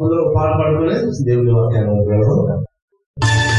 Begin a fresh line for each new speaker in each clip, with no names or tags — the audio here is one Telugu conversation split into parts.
అందులో పాట పాడుకునే దేవుని వాక్యాన్ని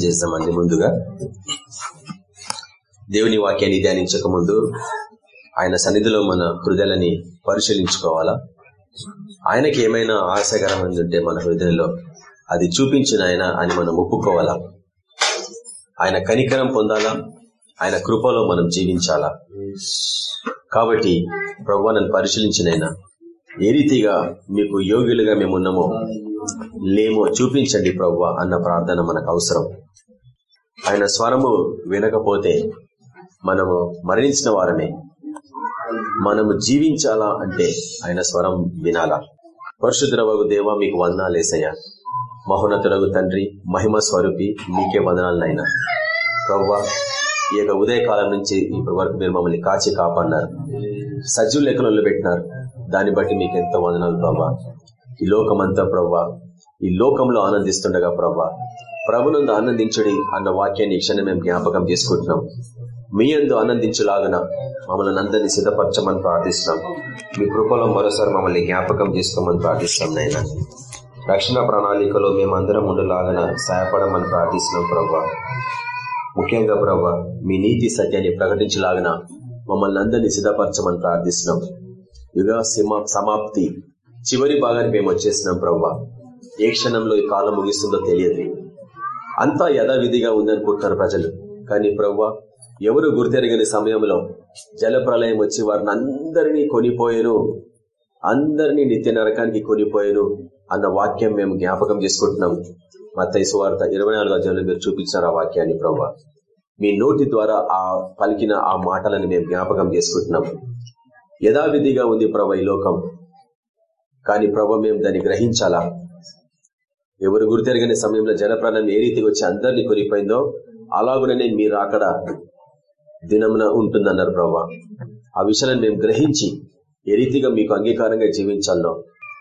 ప్రార్థన ముందుగా. దేవుని వాక్యాన్ని ధ్యానించక ముందు ఆయన సన్నిధిలో మన హృదయాలని పరిశీలించుకోవాలా? ఆయనకి ఏమైనా ఆశకరమైంది ఉంటే మన హృదయంలో అది చూపించిన ఆయన అని మనం ఒప్పుకోవాలా? ఆయన కనికరం పొందాలా? ఆయన కృపలో మనం జీవించాలా? కాబట్టి ప్రభు నన్ను పరిశీలించిన ఏ రీతిగా మీకు యోగ్యులుగా మేమున్నామో లేమో చూపించండి ప్రవ్వ అన్న ప్రార్థన మనకు అవసరం. ఆయన స్వరము వినకపోతే మనము మరణించిన వారమే. మనము జీవించాలా అంటే ఆయన స్వరం వినాలా? పరశుద్రవగు దేవ మీకు వందనాలేసయ్యా మహోన్నతులకు తండ్రి మహిమ స్వరూపి మీకే వందనాలనైనా. ప్రవ్వ ఈ యొక్క ఉదయకాలం నుంచి ఇప్పటి వరకు మీరు మమ్మల్ని కాచి కాపాడినారు. సజ్జు లెక్కలు పెట్టినారు. దాన్ని బట్టి మీకు ఎంతో వందనాలు ప్రభా ఈ లోకమంతా ప్రవ్వా. ఈ లోకంలో ఆనందిస్తుండగా ప్రభా ప్రభునందు ఆనందించుడి అన్న వాక్యాన్ని క్షణం మేము జ్ఞాపకం చేసుకుంటున్నాం. మీ అందు ఆనందించులాగన మమ్మల్ని అందరినీ సిద్ధపరచమని ప్రార్థిస్తున్నాం. మీ కృపలో మరోసారి మమ్మల్ని జ్ఞాపకం చేసుకోమని ప్రార్థిస్తున్నాం నాయన. రక్షణ ప్రణాళికలో మేమందరం ఉండలాగన సహాయపడమని ప్రార్థిస్తున్నాం ప్రభా ముఖ్యంగా ప్రభా మీ నీతి సత్యాన్ని ప్రకటించలాగన మమ్మల్ని అందరినీ సిద్ధపరచమని ప్రార్థిస్తున్నాం. యుగ సమాప్తి చివరి భాగానికి మేము వచ్చేసినాం ప్రభా ఏ క్షణంలో ఈ కాలం ముగిస్తుందో తెలియదు. అంతా యథావిధిగా ఉందనుకుంటున్నారు ప్రజలు. కానీ ప్రవ్వా ఎవరు గుర్తెరగని సమయంలో జల ప్రళయం వచ్చి వారిని అందరినీ కొనిపోయాను అందరినీ నిత్య నరకానికి కొనిపోయాను అన్న వాక్యం మేము జ్ఞాపకం చేసుకుంటున్నాం. మా తైసు వార్త ఇరవై నాలుగు అధ్యాయులు మీరు చూపించారు ఆ వాక్యాన్ని ప్రవ్వ. మీ నోటి ద్వారా ఆ పలికిన ఆ మాటలను మేము జ్ఞాపకం చేసుకుంటున్నాం. యథావిధిగా ఉంది ప్రభ ఈ లోకం. కానీ ప్రభ మేము దాన్ని గ్రహించాలా? ఎవరు గుర్తెరగని సమయంలో జలప్రాణం ఏ రీతిగా వచ్చి అందరినీ కొనిపోయిందో అలాగుననే మీరు అక్కడ దినమున ఉంటుందన్నారు ప్రభా. ఆ విషయాలను మేము గ్రహించి ఏ రీతిగా మీకు అంగీకారంగా జీవించాలో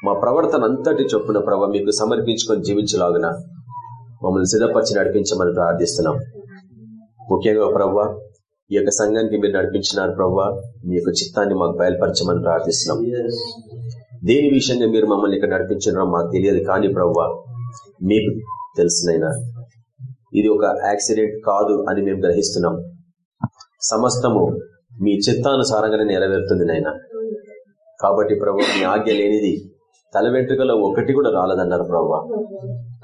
మా ప్రవర్తన అంతటి చొప్పున ప్రభ మీకు సమర్పించుకొని జీవించలాగున మమ్మల్ని సిద్ధపరిచి నడిపించమని ప్రార్థిస్తున్నాం. ముఖ్యంగా ప్రవ్వ ఈ యొక్క సంఘానికి మీరు నడిపించినారు ప్రవ్వ మీ యొక్క చిత్తాన్ని మాకు బయలుపరచమని ప్రార్థిస్తున్నాం. దేని విషయంగా మీరు మమ్మల్ని ఇక్కడ నడిపించారో మాకు తెలియదు. కానీ ప్రవ్వ మీకు తెలిసినైనా ఇది ఒక యాక్సిడెంట్ కాదు అని మేము గ్రహిస్తున్నాం. సమస్తము మీ చిత్తానుసారంగానే నెరవేరుతుంది నాయన. కాబట్టి ప్రభు మీ ఆజ్ఞ లేనిది తల వెంట్రుకలో ఒకటి కూడా రాలేదన్నారు ప్రభు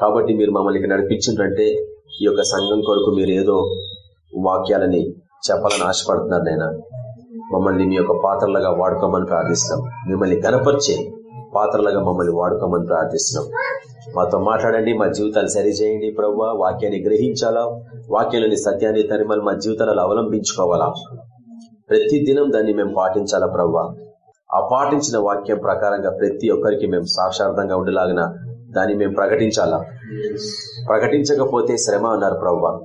కాబట్టి మీరు మమ్మల్ని ఇక్కడ నడిపించిందంటే ఈ యొక్క సంఘం కొరకు మీరు ఏదో వాక్యాలని చెప్పాలని ఆశపడుతున్నారు నైనా మమ్మల్ని మీ యొక్క పాత్రలుగా వాడుకోమని ప్రార్థిస్తాం మిమ్మల్ని కనపరిచే పాత్రలుగా మమ్మల్ని వాడుకోమని ప్రార్థిస్తున్నాం. మాతో మాట్లాడండి మా జీవితాలు సరిచేయండి ప్రవ్వ. వాక్యాన్ని గ్రహించాలా? వాక్యంలోని సత్యాన్ని తరిమలు మా జీవితాలలో అవలంబించుకోవాలా? ప్రతి దినం దాన్ని మేము పాటించాలా ప్రవ్వ? ఆ పాటించిన వాక్యం ప్రకారంగా ప్రతి ఒక్కరికి మేము సాక్షార్థంగా ఉండేలాగిన దాన్ని మేము ప్రకటించాలా? ప్రకటించకపోతే శ్రమ అన్నారు ప్రవ్వ.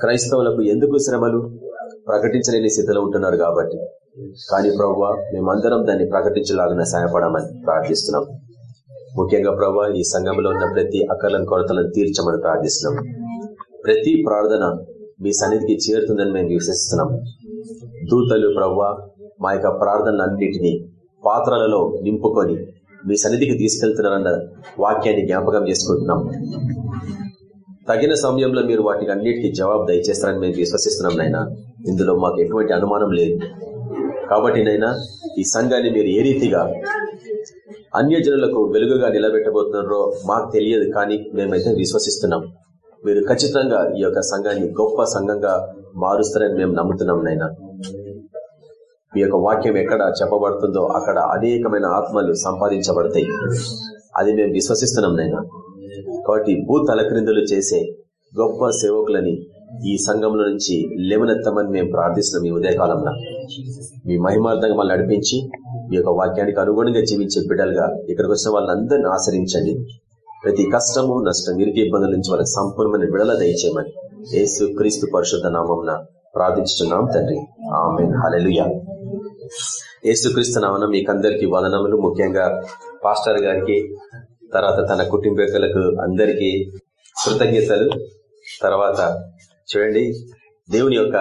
క్రైస్తవులకు ఎందుకు శ్రమలు? ప్రకటించలేని స్థితిలో ఉంటున్నారు కాబట్టి. కానీ ప్రవ్వ మేమందరం దాన్ని ప్రకటించలాగా సహాయపడమని ప్రార్థిస్తున్నాం. ముఖ్యంగా ప్రభా ఈ సంఘంలో ఉన్న ప్రతి అక్కర్లను కొరతలను తీర్చమని ప్రార్థిస్తున్నాం. ప్రతి ప్రార్థన మీ సన్నిధికి చేరుతుందని మేము విశ్వసిస్తున్నాం. దూతలు ప్రవ్వా మా యొక్క ప్రార్థనలన్నింటినీ పాత్రలలో నింపుకొని మీ సన్నిధికి తీసుకెళ్తున్నారన్న వాక్యాన్ని జ్ఞాపకం చేసుకుంటున్నాం. తగిన సమయంలో మీరు వాటికి అన్నిటికీ జవాబు దయచేస్తారని మేము విశ్వసిస్తున్నాం నైనా ఇందులో మాకు ఎటువంటి అనుమానం లేదు. కాబట్టి నైనా ఈ సంఘాన్ని మీరు ఏ రీతిగా అన్యజనులకు వెలుగుగా నిలబెట్టబోతున్నారో మాకు తెలియదు కానీ మేమైతే విశ్వసిస్తున్నాం. మీరు ఖచ్చితంగా ఈ యొక్క సంఘాన్ని గొప్ప సంఘంగా మారుస్తారని మేము నమ్ముతున్నాం నైనా. మీ యొక్క వాక్యం ఎక్కడ చెప్పబడుతుందో అక్కడ అనేకమైన ఆత్మలు సంపాదించబడతాయి. అది మేము విశ్వసిస్తున్నాం నైనా. కాబట్టి భూ తలక్రిందులు చేసే గొప్ప సేవకులని ఈ సంఘంలో నుంచి లేవనెత్తమని మేము ప్రార్థిస్తున్నాం ఈ ఉదయకాలంలో మీ మహిమార్థంగా మళ్ళీ నడిపించి మీ యొక్క వాక్యానికి అనుగుణంగా జీవించే బిడ్డలుగా ఇక్కడికి వచ్చిన వాళ్ళందరినీ ఆచరించండి ప్రతి కష్టము నష్టం ఇరికి ఇబ్బందుల నుంచి వాళ్ళకి సంపూర్ణమైన విడల దయచేయమని యేసు క్రీస్తు పరిశుద్ధ నామం ప్రార్థించున్నాం తండ్రి. ఆమె హలెలుయ యేసుక్రీస్తు నామన మీకందరికి వదనములు. ముఖ్యంగా పాస్టర్ గారికి తర్వాత తన కుటుంబీకులకు అందరికీ కృతజ్ఞతలు. తర్వాత చూడండి దేవుని యొక్క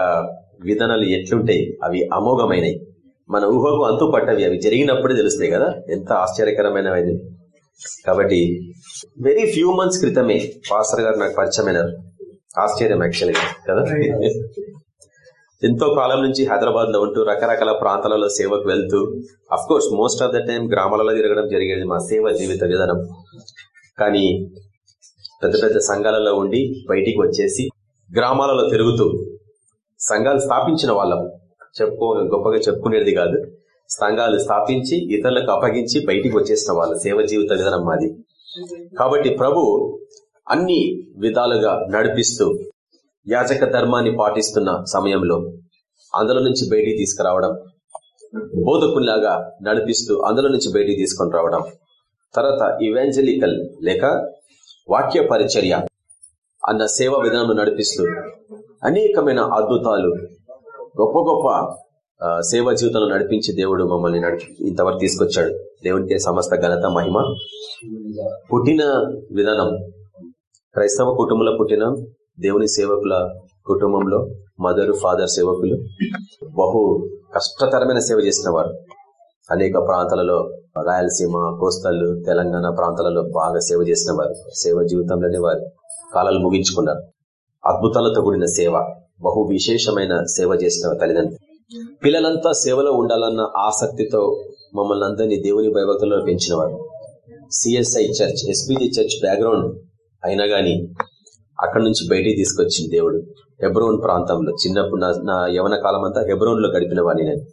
విధానాలు ఎట్లుంటాయి? అవి అమోఘమైనవి మన ఊహకు అంతు పట్టవి. అవి జరిగినప్పుడే తెలుస్తాయి కదా. ఎంత ఆశ్చర్యకరమైనవి కాబట్టి వెరీ ఫ్యూ మంత్స్ క్రితమే పాస్టర్ గారు నాకు పరిచయమైనారు ఆశ్చర్యం యాక్చువల్గా కదా? ఎంతో కాలం నుంచి హైదరాబాద్లో ఉంటూ రకరకాల ప్రాంతాలలో సేవకు వెళ్తూ of course most of the time గ్రామాలలో తిరగడం జరిగేది మా సేవ జీవిత విధానం. కానీ పెద్ద పెద్ద సంఘాలలో ఉండి బయటికి వచ్చేసి గ్రామాలలో తిరుగుతూ సంఘాలు స్థాపించిన వాళ్ళం. చెప్పుకో గొప్పగా చెప్పుకునేది కాదు. సంఘాలు స్థాపించి ఇతరులకు అప్పగించి బయటికి వచ్చేసిన వాళ్ళ. సేవ జీవిత విధానం మాది. కాబట్టి ప్రభు అన్ని విధాలుగా నడిపిస్తూ యాజక ధర్మాన్ని పాటిస్తున్న సమయంలో అందులో నుంచి బయటికి తీసుకురావడం బోధకుల్లాగా నడిపిస్తూ అందులో నుంచి బయటికి తీసుకొని రావడం తర్వాత ఇవాంజలికల్ లేక వాక్య పరిచర్య అన్న సేవ విధానం నడిపిస్తూ అనేకమైన అద్భుతాలు గొప్ప గొప్ప సేవ జీవితంలో నడిపించి దేవుడు మమ్మల్ని ఇంతవరకు తీసుకొచ్చాడు. దేవునికి సమస్త ఘనత మహిమ. పుట్టిన విధానం క్రైస్తవ కుటుంబంలో పుట్టిన దేవుని సేవకుల కుటుంబంలో మదరు ఫాదర్ సేవకులు బహు కష్టతరమైన సేవ చేసిన వారు. అనేక ప్రాంతాలలో రాయలసీమ కోస్తల్ తెలంగాణ ప్రాంతాలలో బాగా సేవ చేసిన వారు సేవ జీవితంలోనే వారు కాలాలు ముగించుకున్నారు. అద్భుతాలతో కూడిన సేవ బహు విశేషమైన సేవ చేసిన తల్లిదండ్రులు. పిల్లలంతా సేవలో ఉండాలన్న ఆసక్తితో మమ్మల్ని అందరినీ దేవుని భయభక్తుల్లో పెంచినవారు. CSI church SPG church background అయినా గాని అక్కడి నుంచి బయటికి తీసుకొచ్చింది దేవుడు. హెబ్రోన్ ప్రాంతంలో చిన్నప్పుడు నా యవన కాలం అంతా హెబ్రోన్లో గడిపిన వాడిని నేను.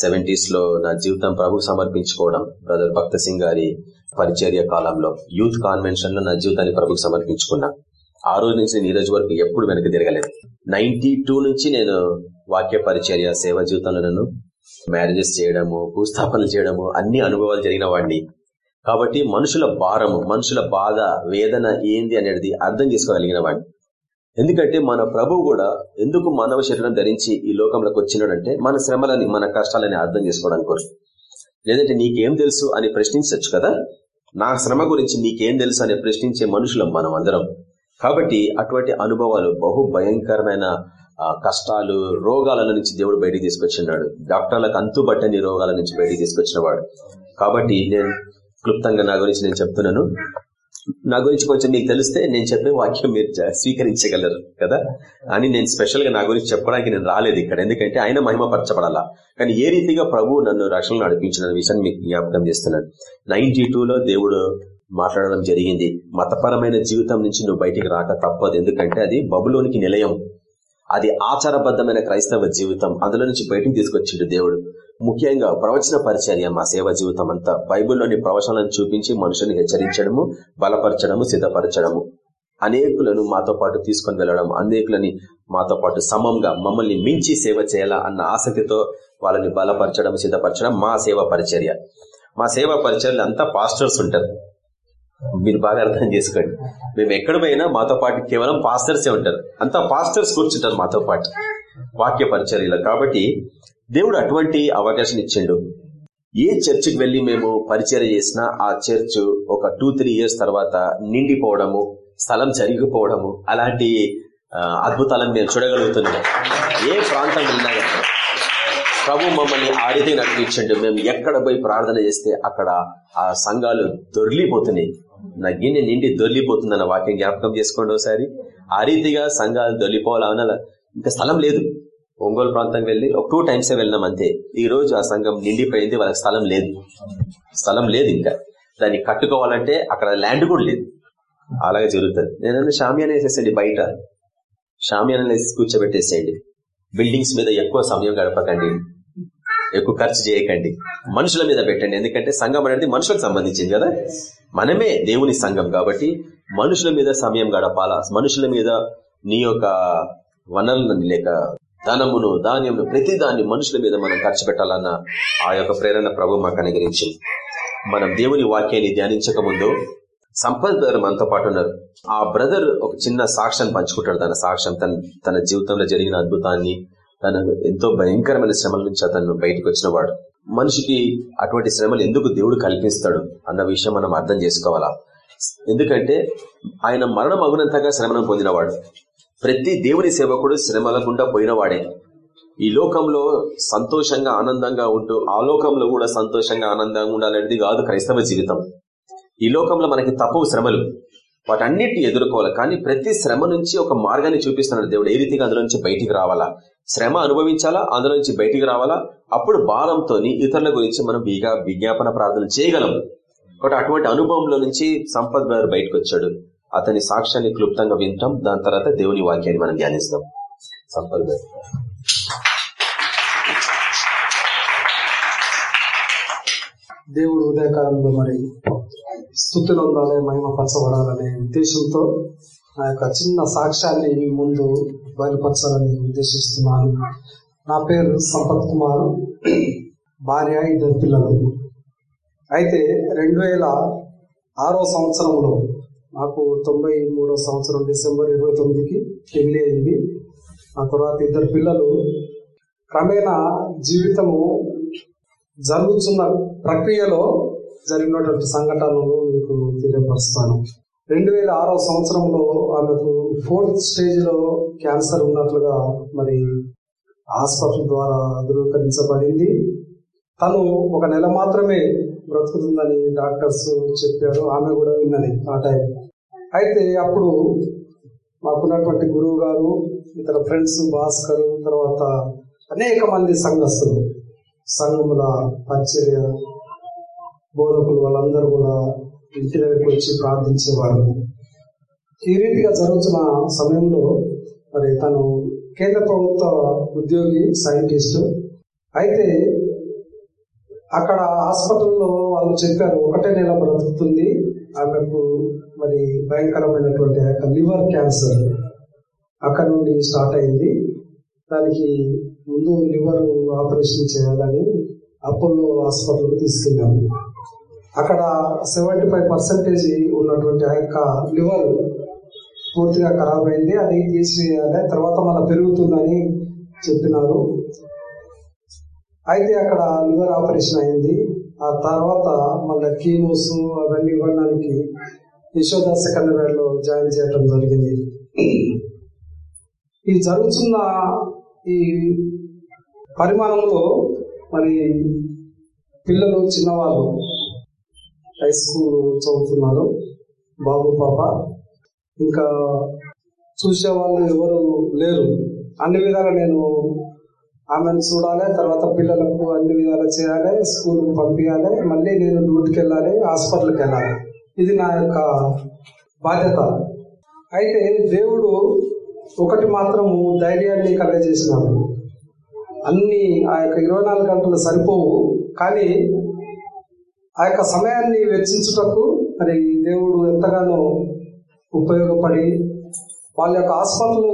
సెవెంటీస్లో నా జీవితం ప్రభు సమర్పించుకోవడం బ్రదర్ భక్త సింగ్ గారి పరిచర్య కాలంలో యూత్ కాన్వెన్షన్లో నా జీవితాన్ని ప్రభుకు సమర్పించుకున్నా. ఆ రోజు నుంచి నేను ఈ రోజు వరకు ఎప్పుడు వెనక తిరగలేదు. నైన్టీ నుంచి నేను వాక్య పరిచర్య సేవ జీవితంలో నన్ను మ్యారేజెస్ చేయడము భూస్థాపనలు చేయడము అన్ని అనుభవాలు జరిగిన వాడిని. కాబట్టి మనుషుల భారము మనుషుల బాధ వేదన ఏంది అనేది అర్థం చేసుకోగలిగిన వాడిని. ఎందుకంటే మన ప్రభు కూడా ఎందుకు మానవ శరీరం ధరించి ఈ లోకంలోకి వచ్చినాడంటే మన శ్రమలని మన కష్టాలని అర్థం చేసుకోవడానికి కోసం. లేదంటే నీకేం తెలుసు అని ప్రశ్నించవచ్చు కదా? నా శ్రమ గురించి నీకేం తెలుసు అని ప్రశ్నించే మనుషులం మనం అందరం. కాబట్టి అటువంటి అనుభవాలు బహు భయంకరమైన కష్టాలు రోగాల నుంచి దేవుడు బయటికి తీసుకొచ్చినాడు. డాక్టర్లకు అంతుబట్టని రోగాల నుంచి బయటికి తీసుకొచ్చిన వాడు కాబట్టి నేను క్లుప్తంగా నా గురించి నేను చెప్తున్నాను. నా గురించి కొంచెం మీకు తెలిస్తే నేను చెప్పే వాక్యం మీరు స్వీకరించగలరు కదా? అని నేను స్పెషల్గా నా గురించి చెప్పడానికి నేను రాలేదు ఇక్కడ. ఎందుకంటే ఆయన మహిమపరచబడాలా. కానీ ఏ రీతిగా ప్రభు నన్ను రక్షణ నడిపించిన విషయాన్ని మీకు జ్ఞాపకం చేస్తున్నాను. నైన్టీ లో దేవుడు మాట్లాడడం జరిగింది. మతపరమైన జీవితం నుంచి నువ్వు బయటికి రాక తప్పదు. ఎందుకంటే అది బబులోనికి నిలయం. అది ఆచారబద్ధమైన క్రైస్తవ జీవితం. అందులో నుంచి బయటికి తీసుకొచ్చిండు దేవుడు. ముఖ్యంగా ప్రవచన పరిచర్య మా సేవ జీవితం అంతా బైబిల్లోని ప్రవచనాలను చూపించి మనుషుల్ని హెచ్చరించడము బలపరచడము సిద్ధపరచడము. అనేకులను మాతో పాటు తీసుకొని వెళ్ళడం అనేకులని మాతో పాటు సమంగా మమ్మల్ని మించి సేవ చేయాలా అన్న ఆసక్తితో వాళ్ళని బలపరచడం సిద్ధపరచడం మా సేవ పరిచర్య. మా సేవ పరిచర్లు అంతా పాస్టర్స్ ఉంటారు. మీరు బాగా అర్థం చేసుకోండి. మేము ఎక్కడ పోయినా మాతో పాటు కేవలం పాస్టర్సే ఉంటారు. అంతా పాస్టర్స్ కూర్చుంటారు మాతో పాటు వాక్య పరిచర్యలు. కాబట్టి దేవుడు అటువంటి అవకాశం ఇచ్చిండు. ఏ చర్చికి వెళ్ళి మేము పరిచయం చేసినా ఆ చర్చ్ ఒక టూ త్రీ ఇయర్స్ తర్వాత నిండిపోవడము స్థలం జరిగిపోవడము అలాంటి అద్భుతాలను మేము చూడగలుగుతున్నాం. ఏ ప్రాంతం వెళ్ళినా ప్రభు మమ్మల్ని ఆ రీతిగా నడిపించండి. మేము ఎక్కడ పోయి ప్రార్థన చేస్తే అక్కడ ఆ సంఘాలు దొర్లిపోతున్నాయి నా గిన్నె నిండి దొర్లిపోతుందన్న వాక్యం జ్ఞాపకం చేసుకోండి ఒకసారి. ఆ రీతిగా సంఘాలు దొర్లిపోవాలన్న ఇంకా స్థలం లేదు. ఒంగోలు ప్రాంతం వెళ్ళి ఒక టూ టైమ్స్ వెళ్ళినాం అంతే. ఈ రోజు ఆ సంఘం నిండిపోయింది వాళ్ళకి స్థలం లేదు. స్థలం లేదు ఇంకా. దాన్ని కట్టుకోవాలంటే అక్కడ ల్యాండ్ కూడా లేదు. అలాగే జరుగుతుంది. నేను షామియాన వేసేసండి బయట. షామియాన వేసి కూర్చోబెట్టేసేయండి. బిల్డింగ్స్ మీద ఎక్కువ సమయం గడపకండి. ఎక్కువ ఖర్చు చేయకండి. మనుషుల మీద పెట్టండి. ఎందుకంటే సంఘం అనేది మనుషులకు సంబంధించింది కదా. మనమే దేవుని సంఘం కాబట్టి మనుషుల మీద సమయం గడపాలా? మనుషుల మీద నీ యొక్క వనరులను లేక ధనమును ధాన్యమును ప్రతి దాన్ని మనుషుల మీద మనం ఖర్చు పెట్టాలన్న ఆ యొక్క ప్రేరణ ప్రభు మాకు అనుగ్రహించింది మనం దేవుని వాక్యాన్ని ధ్యానించక ముందు సంపత్ బ్రదర్ మనతో పాటు ఉన్నారు. ఆ బ్రదర్ ఒక చిన్న సాక్ష్యాన్ని పంచుకుంటాడు. తన సాక్ష్యం తన తన జీవితంలో జరిగిన అద్భుతాన్ని తన ఎంతో భయంకరమైన శ్రమల నుంచి అతను బయటకు వచ్చిన వాడు. మనిషికి అటువంటి శ్రమలు ఎందుకు దేవుడు కల్పిస్తాడు అన్న విషయం మనం అర్థం చేసుకోవాలా? ఎందుకంటే ఆయన మరణం అగునంతగా శ్రమను పొందినవాడు. ప్రతి దేవుని సేవకుడు శ్రమల గుండా పోయినవాడే. ఈ లోకంలో సంతోషంగా ఆనందంగా ఉంటూ ఆ లోకంలో కూడా సంతోషంగా ఆనందంగా ఉండాలనేది కాదు క్రైస్తవ జీవితం. ఈ లోకంలో మనకి తప్పు శ్రమలు. వాటన్నిటిని ఎదుర్కోవాలి. కానీ ప్రతి శ్రమ నుంచి ఒక మార్గాన్ని చూపిస్తున్నాడు దేవుడు. ఏ రీతిగా అందులో నుంచి బయటికి రావాలా? శ్రమ అనుభవించాలా? అందులో నుంచి బయటికి రావాలా? అప్పుడు భారంతో ఇతరుల గురించి మనం విజ్ఞాపన ప్రార్థన చేయగలం. ఒకటి అటువంటి అనుభవంలో నుంచి సంపద్ గారు బయటకు వచ్చాడు అతని సాక్ష్యాన్ని క్లుప్తంగా వింటాం. దాని తర్వాత దేవుని వాక్యాన్ని మనం ధ్యానిస్తాం. సంపల్
దేవుడు ఉదయకాలంలో మరి స్థుతులు ఉండాలి మహిమపరచబడాలనే ఉద్దేశంతో నా యొక్క చిన్న సాక్ష్యాన్ని ముందు బయలుపరచాలని ఉద్దేశిస్తున్నాను. నా పేరు సంపత్ కుమార్. భార్య ఇద్దరు పిల్లలు. అయితే రెండు వేల ఆరో సంవత్సరంలో నాకు తొంభై మూడో సంవత్సరం డిసెంబర్ ఇరవై తొమ్మిదికి పెళ్ళి అయింది. ఆ తర్వాత ఇద్దరు పిల్లలు క్రమేణా జీవితము జరుగుతున్న ప్రక్రియలో జరిగినటువంటి సంఘటనలు మీకు తెలియపరుస్తాను. రెండు వేల ఆరో సంవత్సరంలో ఆమెకు ఫోర్త్ స్టేజ్లో క్యాన్సర్ ఉన్నట్లుగా మరి హాస్పిటల్ ద్వారా ధృవీకరించబడింది. తను ఒక నెల మాత్రమే బ్రతుకుతుందని డాక్టర్స్ చెప్పారు. ఆమె కూడా విన్నది ఆ టైం అయితే అప్పుడు మాకున్నటువంటి గురువు గారు ఇతర ఫ్రెండ్స్ భాస్కర్ తర్వాత అనేక మంది సంఘస్థులు సంఘముల పరిచర్య బోధకులు వాళ్ళందరూ కూడా ఇంటి దగ్గరికి వచ్చి ప్రార్థించేవారు. ఈ రీతిగా జరుగుతున్న సమయంలో మరి తను కేంద్ర ప్రభుత్వ ఉద్యోగి సైంటిస్ట్. అయితే అక్కడ హాస్పిటల్లో వాళ్ళు చెప్పారు ఒకటే నెల బ్రతుకుతుంది ఆమెకు మరి భయంకరమైనటువంటి ఆ యొక్క లివర్ క్యాన్సర్ అక్కడ నుండి స్టార్ట్ అయింది. దానికి ముందు లివర్ ఆపరేషన్ చేయాలని అపోలో హాస్పిటల్కి తీసుకెళ్ళాము. అక్కడ సెవెంటీ ఫైవ్ పర్సెంటేజ్ ఉన్నటువంటి ఆ యొక్క లివర్ పూర్తిగా ఖరాబ్ అయింది. అది తీసివేయాలి తర్వాత మళ్ళీ పెరుగుతుందని చెప్పినారు. అయితే అక్కడ లివర్ ఆపరేషన్ అయింది. ఆ తర్వాత మళ్ళీ కీమోస్ అవన్నీ ఇవ్వడానికి యశోద సెకండరీలో జాయిన్ చేయడం జరిగింది. ఈ జరుగుతున్న ఈ పరిమాణంలో మరి పిల్లలు చిన్నవాళ్ళు హై స్కూల్ చదువుతున్నారు. బాబు పాప. ఇంకా చూసేవాళ్ళు ఎవరు లేరు. అన్ని విధాలా నేను ఆమెను చూడాలి తర్వాత పిల్లలకు అన్ని విధాలు చేయాలి స్కూల్కి పంపించాలి మళ్ళీ నేను డ్యూటీకి వెళ్ళాలి హాస్పిటల్కి వెళ్ళాలి ఇది నా యొక్క బాధ్యత. అయితే దేవుడు ఒకటి మాత్రము ధైర్యాన్ని కలగజేసినాడు. అన్ని ఆ యొక్క ఇరవై నాలుగు గంటలు సరిపోవు కానీ ఆ యొక్క సమయాన్ని వెచ్చించుటకు మరి దేవుడు ఎంతగానో ఉపయోగపడి వాళ్ళ యొక్క హాస్పిటల్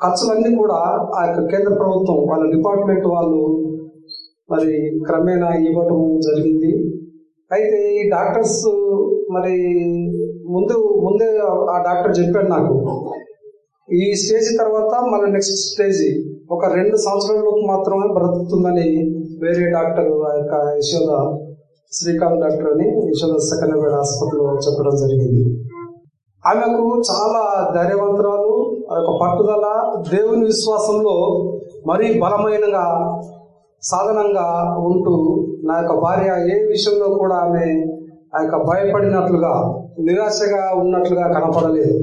ఖర్చులన్నీ కూడా ఆ యొక్క కేంద్ర ప్రభుత్వం వాళ్ళ డిపార్ట్మెంట్ వాళ్ళు మరి క్రమేణా ఇవ్వటం జరిగింది. అయితే ఈ డాక్టర్స్ మరి ముందు ముందే ఆ డాక్టర్ చెప్పాడు నాకు ఈ స్టేజ్ తర్వాత మళ్ళీ నెక్స్ట్ స్టేజ్ ఒక రెండు సంవత్సరాలలోపు మాత్రమే బ్రతుకుతుందని వేరే డాక్టర్ ఆ యొక్క యశోద శ్రీకాంత్ డాక్టర్ అని యశోద సెకండరీ హాస్పిటల్లో చెప్పడం జరిగింది. ఆమెకు చాలా ధైర్యవంతరాలు ఆ యొక్క పట్టుదల దేవుని విశ్వాసంలో మరీ బలమైనగా సాధనంగా ఉంటూ నా యొక్క భార్య ఏ విషయంలో కూడా ఆమె ఆ యొక్క భయపడినట్లుగా నిరాశగా ఉన్నట్లుగా కనపడలేదు.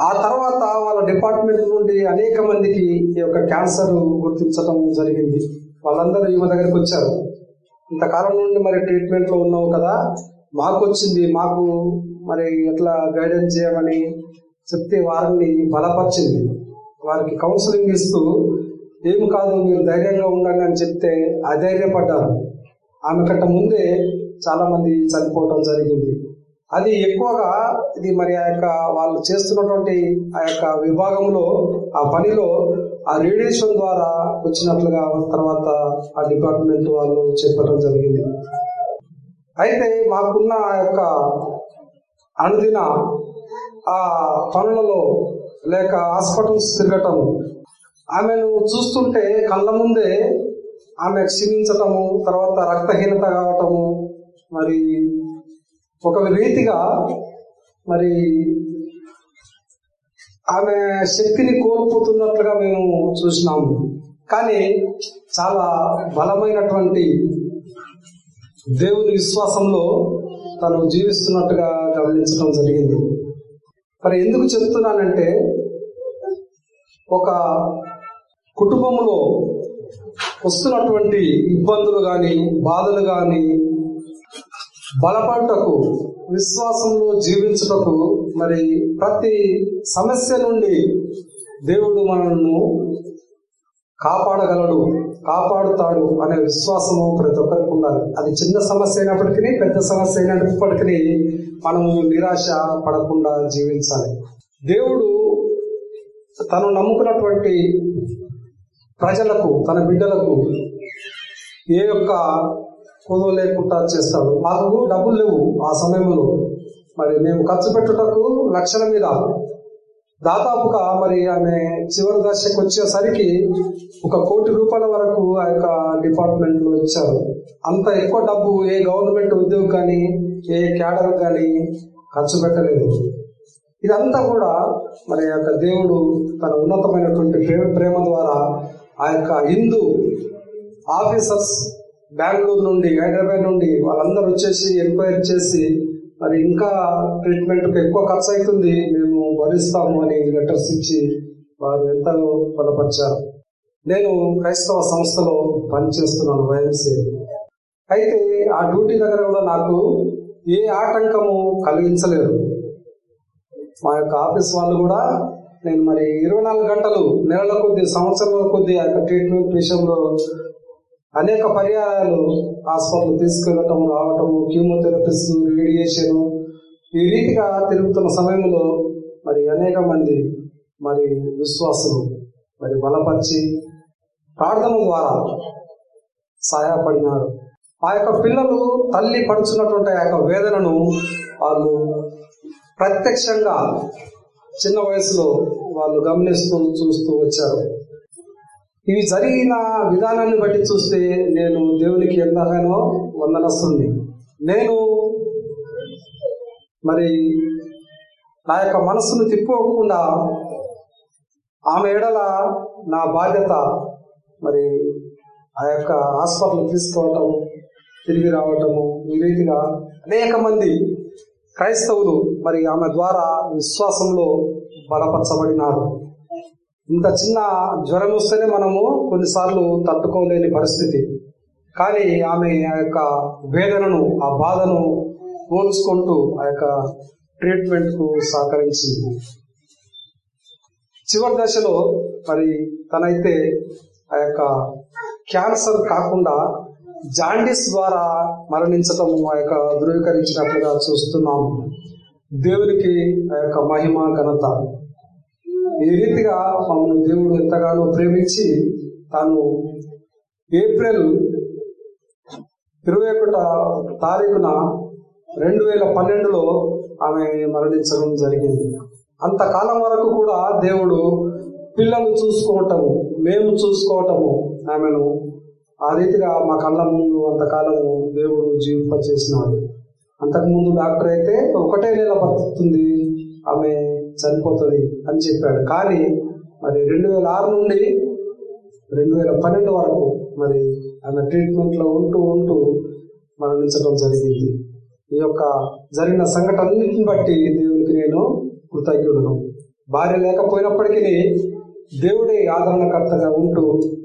ఆ తర్వాత వాళ్ళ డిపార్ట్మెంట్ నుండి అనేక మందికి ఈ యొక్క క్యాన్సర్ గుర్తించడం జరిగింది. వాళ్ళందరూ ఈమె దగ్గరికి వచ్చారు. ఇంతకాలం నుండి మరి ట్రీట్మెంట్లో ఉన్నావు కదా మాకు వచ్చింది మాకు మరి ఎట్లా గైడెన్స్ చేయమని చెప్తే వారిని బలపరిచింది. వారికి కౌన్సిలింగ్ ఇస్తూ ఏం కాదు మీరు ధైర్యంగా ఉండండి అని చెప్తే అధైర్యపడ్డారు. ఆమె కట్ట ముందే చాలా మంది చనిపోవటం జరిగింది. అది ఎక్కువగా ఇది మరి ఆ యొక్క వాళ్ళు చేస్తున్నటువంటి ఆ యొక్క విభాగంలో ఆ పనిలో ఆ రేడియేషన్ ద్వారా వచ్చినట్లుగా తర్వాత ఆ డిపార్ట్మెంట్ వాళ్ళు చెప్పడం జరిగింది. అయితే మాకున్న ఆ యొక్క అనుదిన ఆ పనులలో లేక హాస్పిటల్స్ తిరగటం ఆమెను చూస్తుంటే కళ్ళ ముందే ఆమె క్షీణించటము తర్వాత రక్తహీనత కావటము. మరి ఒక రీతిగా మరి ఆమె శక్తిని కోల్పోతున్నట్లుగా మేము చూసినాము కానీ చాలా బలమైనటువంటి దేవుని విశ్వాసంలో తను జీవిస్తున్నట్టుగా గమనించడం జరిగింది. మరి ఎందుకు చెప్తున్నానంటే ఒక కుటుంబంలో వస్తున్నటువంటి ఇబ్బందులు గాని బాధలు గాని బలపడటకు విశ్వాసంలో జీవించుటకు మరి ప్రతి సమస్య నుండి దేవుడు మనల్ని కాపాడగలడు కాపాడుతాడు అనే విశ్వాసము ప్రతి ఒక్కరికి ఉండాలి. అది చిన్న సమస్య అయినప్పటికీ పెద్ద సమస్య అయినప్పటికీ మనము నిరాశ పడకుండా జీవించాలి. దేవుడు తను నమ్ముకున్నటువంటి ప్రజలకు తన బిడ్డలకు ఏ యొక్క కుదవ లేకుండా చేస్తాడు. మాకు డబ్బులు లేవు ఆ సమయంలో. మరి మేము ఖర్చు పెట్టుటకు లక్షల మీద దాదాపుగా మరి ఆమె చివరి దశకు వచ్చేసరికి ఒక కోటి రూపాయల వరకు ఆ యొక్క డిపార్ట్మెంట్లో ఇచ్చారు. అంత ఎక్కువ డబ్బు ఏ గవర్నమెంట్ ఉద్యోగం కానీ ఏ క్యాడర్ కానీ ఖర్చు పెట్టలేదు. ఇదంతా కూడా మరి యొక్క దేవుడు తన ఉన్నతమైనటువంటి ప్రేమ ద్వారా ఆ యొక్క హిందూ ఆఫీసర్స్ బెంగళూరు నుండి హైదరాబాద్ నుండి వాళ్ళందరూ వచ్చేసి ఎంక్వైరీ చేసి మరి ఇంకా ట్రీట్మెంట్ ఎక్కువ ఖర్చు అవుతుంది మేము భరిస్తాము అని లెటర్స్ ఇచ్చి వారు ఎంతగా బలపరిచారు. నేను క్రైస్తవ సంస్థలో పనిచేస్తున్నాను వైఎంసీ అయితే ఆ డ్యూటీ దగ్గర కూడా నాకు ఏ ఆటంకము కలిగించలేదు. మా యొక్క ఆఫీస్ వాళ్ళు కూడా నేను మరి ఇరవై నాలుగు గంటలు నెలల కొద్ది సంవత్సరాల కొద్ది ఆ యొక్క ట్రీట్మెంట్ విషయంలో అనేక పర్యాయాలు హాస్పిటల్ తీసుకెళ్ళటం రావటం కీమోథెరపిస్ రేడియేషన్ ఈ రీతిగా తిరుగుతున్న సమయంలో మరి అనేక మంది మరి విశ్వాసులు మరి బలపరిచి ప్రార్థన ద్వారా సహాయపడినారు. ఆ యొక్క పిల్లలు తల్లి పడుచున్నటువంటి ఆ యొక్క వేదనను వాళ్ళు ప్రత్యక్షంగా చిన్న వయసులో వాళ్ళు గమనిస్తూ చూస్తూ వచ్చారు. ఇవి జరిగిన విధానాన్ని బట్టి చూస్తే నేను దేవునికి ఎంతగానో వందనస్తుంది నేను మరి నా యొక్క మనస్సును తిప్పుకోకుండా ఆమె ఎడల నా బాధ్యత మరి ఆ యొక్క హాస్పిటల్ తీసుకోవటం తిరిగి రావటము ఈ రీతిగా అనేక మంది క్రైస్తవులు మరి ఆమె ద్వారా విశ్వాసంలో బలపరచబడినారు. ఇంత చిన్న జ్వరం వస్తేనే మనము కొన్నిసార్లు తట్టుకోలేని పరిస్థితి. కానీ ఆమె ఆ యొక్క వేదనను ఆ బాధను పోల్చుకుంటూ ఆ యొక్క ట్రీట్మెంట్కు సహకరించింది. చివరి దశలో మరి తనైతే ఆ యొక్క క్యాన్సర్ కాకుండా జాండీస్ ద్వారా మరణించటం ఆ యొక్క ధృవీకరించినట్లుగా చూస్తున్నాము దేవునికి ఆ యొక్క మహిమ ఘనత. ఈ రీతిగా మమ్మల్ని దేవుడు ఎంతగానో ప్రేమించి తాను ఏప్రిల్ ఇరవై ఒకట తారీఖున రెండు వేల పన్నెండులో ఆమె మరణించడం జరిగింది. అంతకాలం వరకు కూడా దేవుడు పిల్లలు చూసుకోవటము మేము చూసుకోవటము ఆమెను ఆ రీతిగా మా కళ్ళ ముందు అంతకాలము దేవుడు జీవింపచేసినాడు. అంతకు అంతకుముందు డాక్టర్ అయితే ఒకటే నెల బతుకుతుంది ఆమె చనిపోతుంది అని చెప్పాడు. కానీ మరి రెండు వేల ఆరు నుండి రెండు వేల పన్నెండు వరకు మరి ఆయన ట్రీట్మెంట్లో ఉంటూ ఉంటూ మరణించడం జరిగింది. ఈ యొక్క జరిగిన సంఘటనన్నింటిని బట్టి దేవునికి నేను కృతజ్ఞుడును. భార్య లేకపోయినప్పటికీ దేవుడే ఆదరణకర్తగా ఉంటూ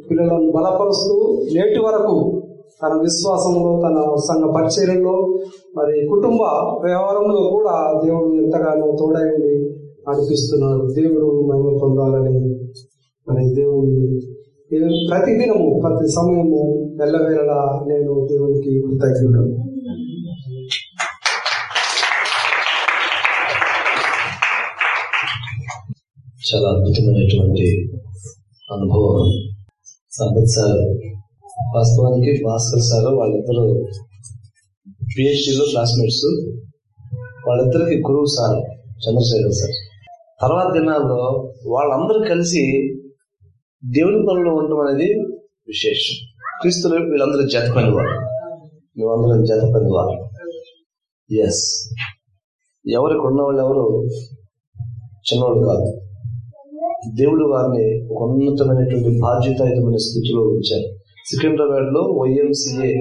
పిల్లలను బలపరుస్తూ నేటి వరకు తన విశ్వాసంలో తన సంఘ పరిచర్యలో మరి కుటుంబ వ్యవహారంలో కూడా దేవుడు ఎంతగానో తోడై ఉండి నడిపిస్తున్నారు దేవుడు మహిమ పొందాలని మరి దేవుణ్ణి. ప్రతిదినము ప్రతి సమయము వెళ్ళవేళలా నేను దేవునికి కృతజ్ఞుడు
చాలా అద్భుతమైనటువంటి అనుభవం. సంపత్ సార్ వాస్తవానికి భాస్కర్ సార్ వాళ్ళిద్దరూ పిహెచ్డిలో క్లాస్మేట్స్ వాళ్ళిద్దరికి గురువు సార్ చంద్రశేఖర్ సార్. తర్వాత దినాల్లో వాళ్ళందరూ కలిసి దేవుని పనులు ఉండటం అనేది విశేషం. క్రీస్తులు వీళ్ళందరూ జత పనివారు మేమందరం జత పనివారు ఎస్ ఎవరికి ఉన్నవాళ్ళు ఎవరు? చిన్నవాళ్ళు కాదు. దేవుడు వారిని ఒక ఉన్నతమైనటువంటి బాధ్యతాయుతమైన స్థితిలో ఉంచారు. సికింద్రాబాద్లో వైఎంసీఏ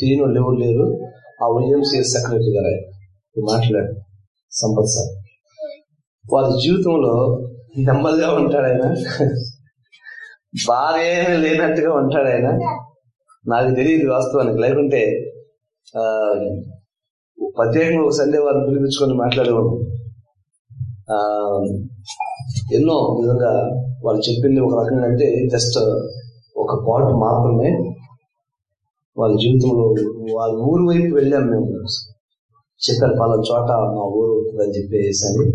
తీను లేవు లేరు? ఆ వైఎంసీఏ సెక్రటరీ గారు ఆయన. మాట్లాడు సంపత్ సార్. వారి జీవితంలో నెమ్మదిగా ఉంటాడు ఆయన. బాగా ఏమీ లేనట్టుగా ఉంటాడు ఆయన. నాకు తెలియదు వాస్తవానికి. లేకుంటే ఆ ప్రత్యేకంగా ఒక సండే వారిని పిలిపించుకొని మాట్లాడేవాడు. ఆ ఎన్నో విధంగా వాళ్ళు చెప్పింది ఒక రకంగా అంటే జస్ట్ ఒక పార్ట్ మాత్రమే వాళ్ళ జీవితంలో వాళ్ళ ఊరు వైపు వెళ్ళాం మేము. చెప్పారు పలానా చోట మా ఊరు అవుతుందని చెప్పేసి అని.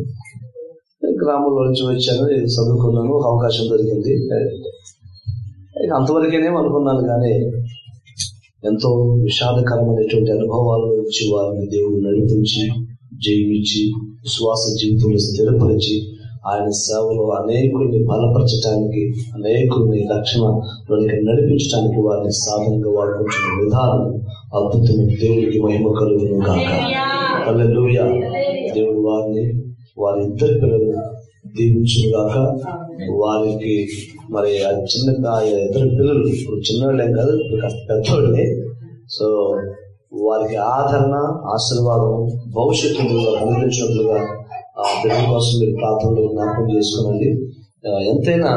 గ్రామంలో నుంచి వచ్చాను ఇది చదువుకున్నాను అవకాశం దొరికింది. ఇక అంతవరకేనేమో అనుకున్నాను కానీ ఎంతో విషాదకరమైనటువంటి అనుభవాల నుంచి వారిని దేవుడు నడిపించి జీవించి విశ్వాస జీవితంలో స్థిరపరిచి ఆయన సేవలో అనేకుల్ని బలపరచడానికి అనేకుల్ని రక్షణలోనికి నడిపించడానికి వారిని సాధనంగా వాడుకుంటున్న విధానం అద్భుతం దేవుడికి మహిమ కలుగును కాక దేవుడు వారిని వారి ఇద్దరు పిల్లలు దీవించును గాక వారికి మరి ఆ చిన్న ఇద్దరు పిల్లలు. ఇప్పుడు చిన్నవాళ్ళేం కాదు పెద్దవాళ్ళే సో వారికి ఆదరణ ఆశీర్వాదం భవిష్యత్తు అనుభవించినట్లుగా ఆ బిడ్డల కోసం మీరు ప్రార్థనలో జ్ఞాపకం చేసుకోనండి. ఎంతైనా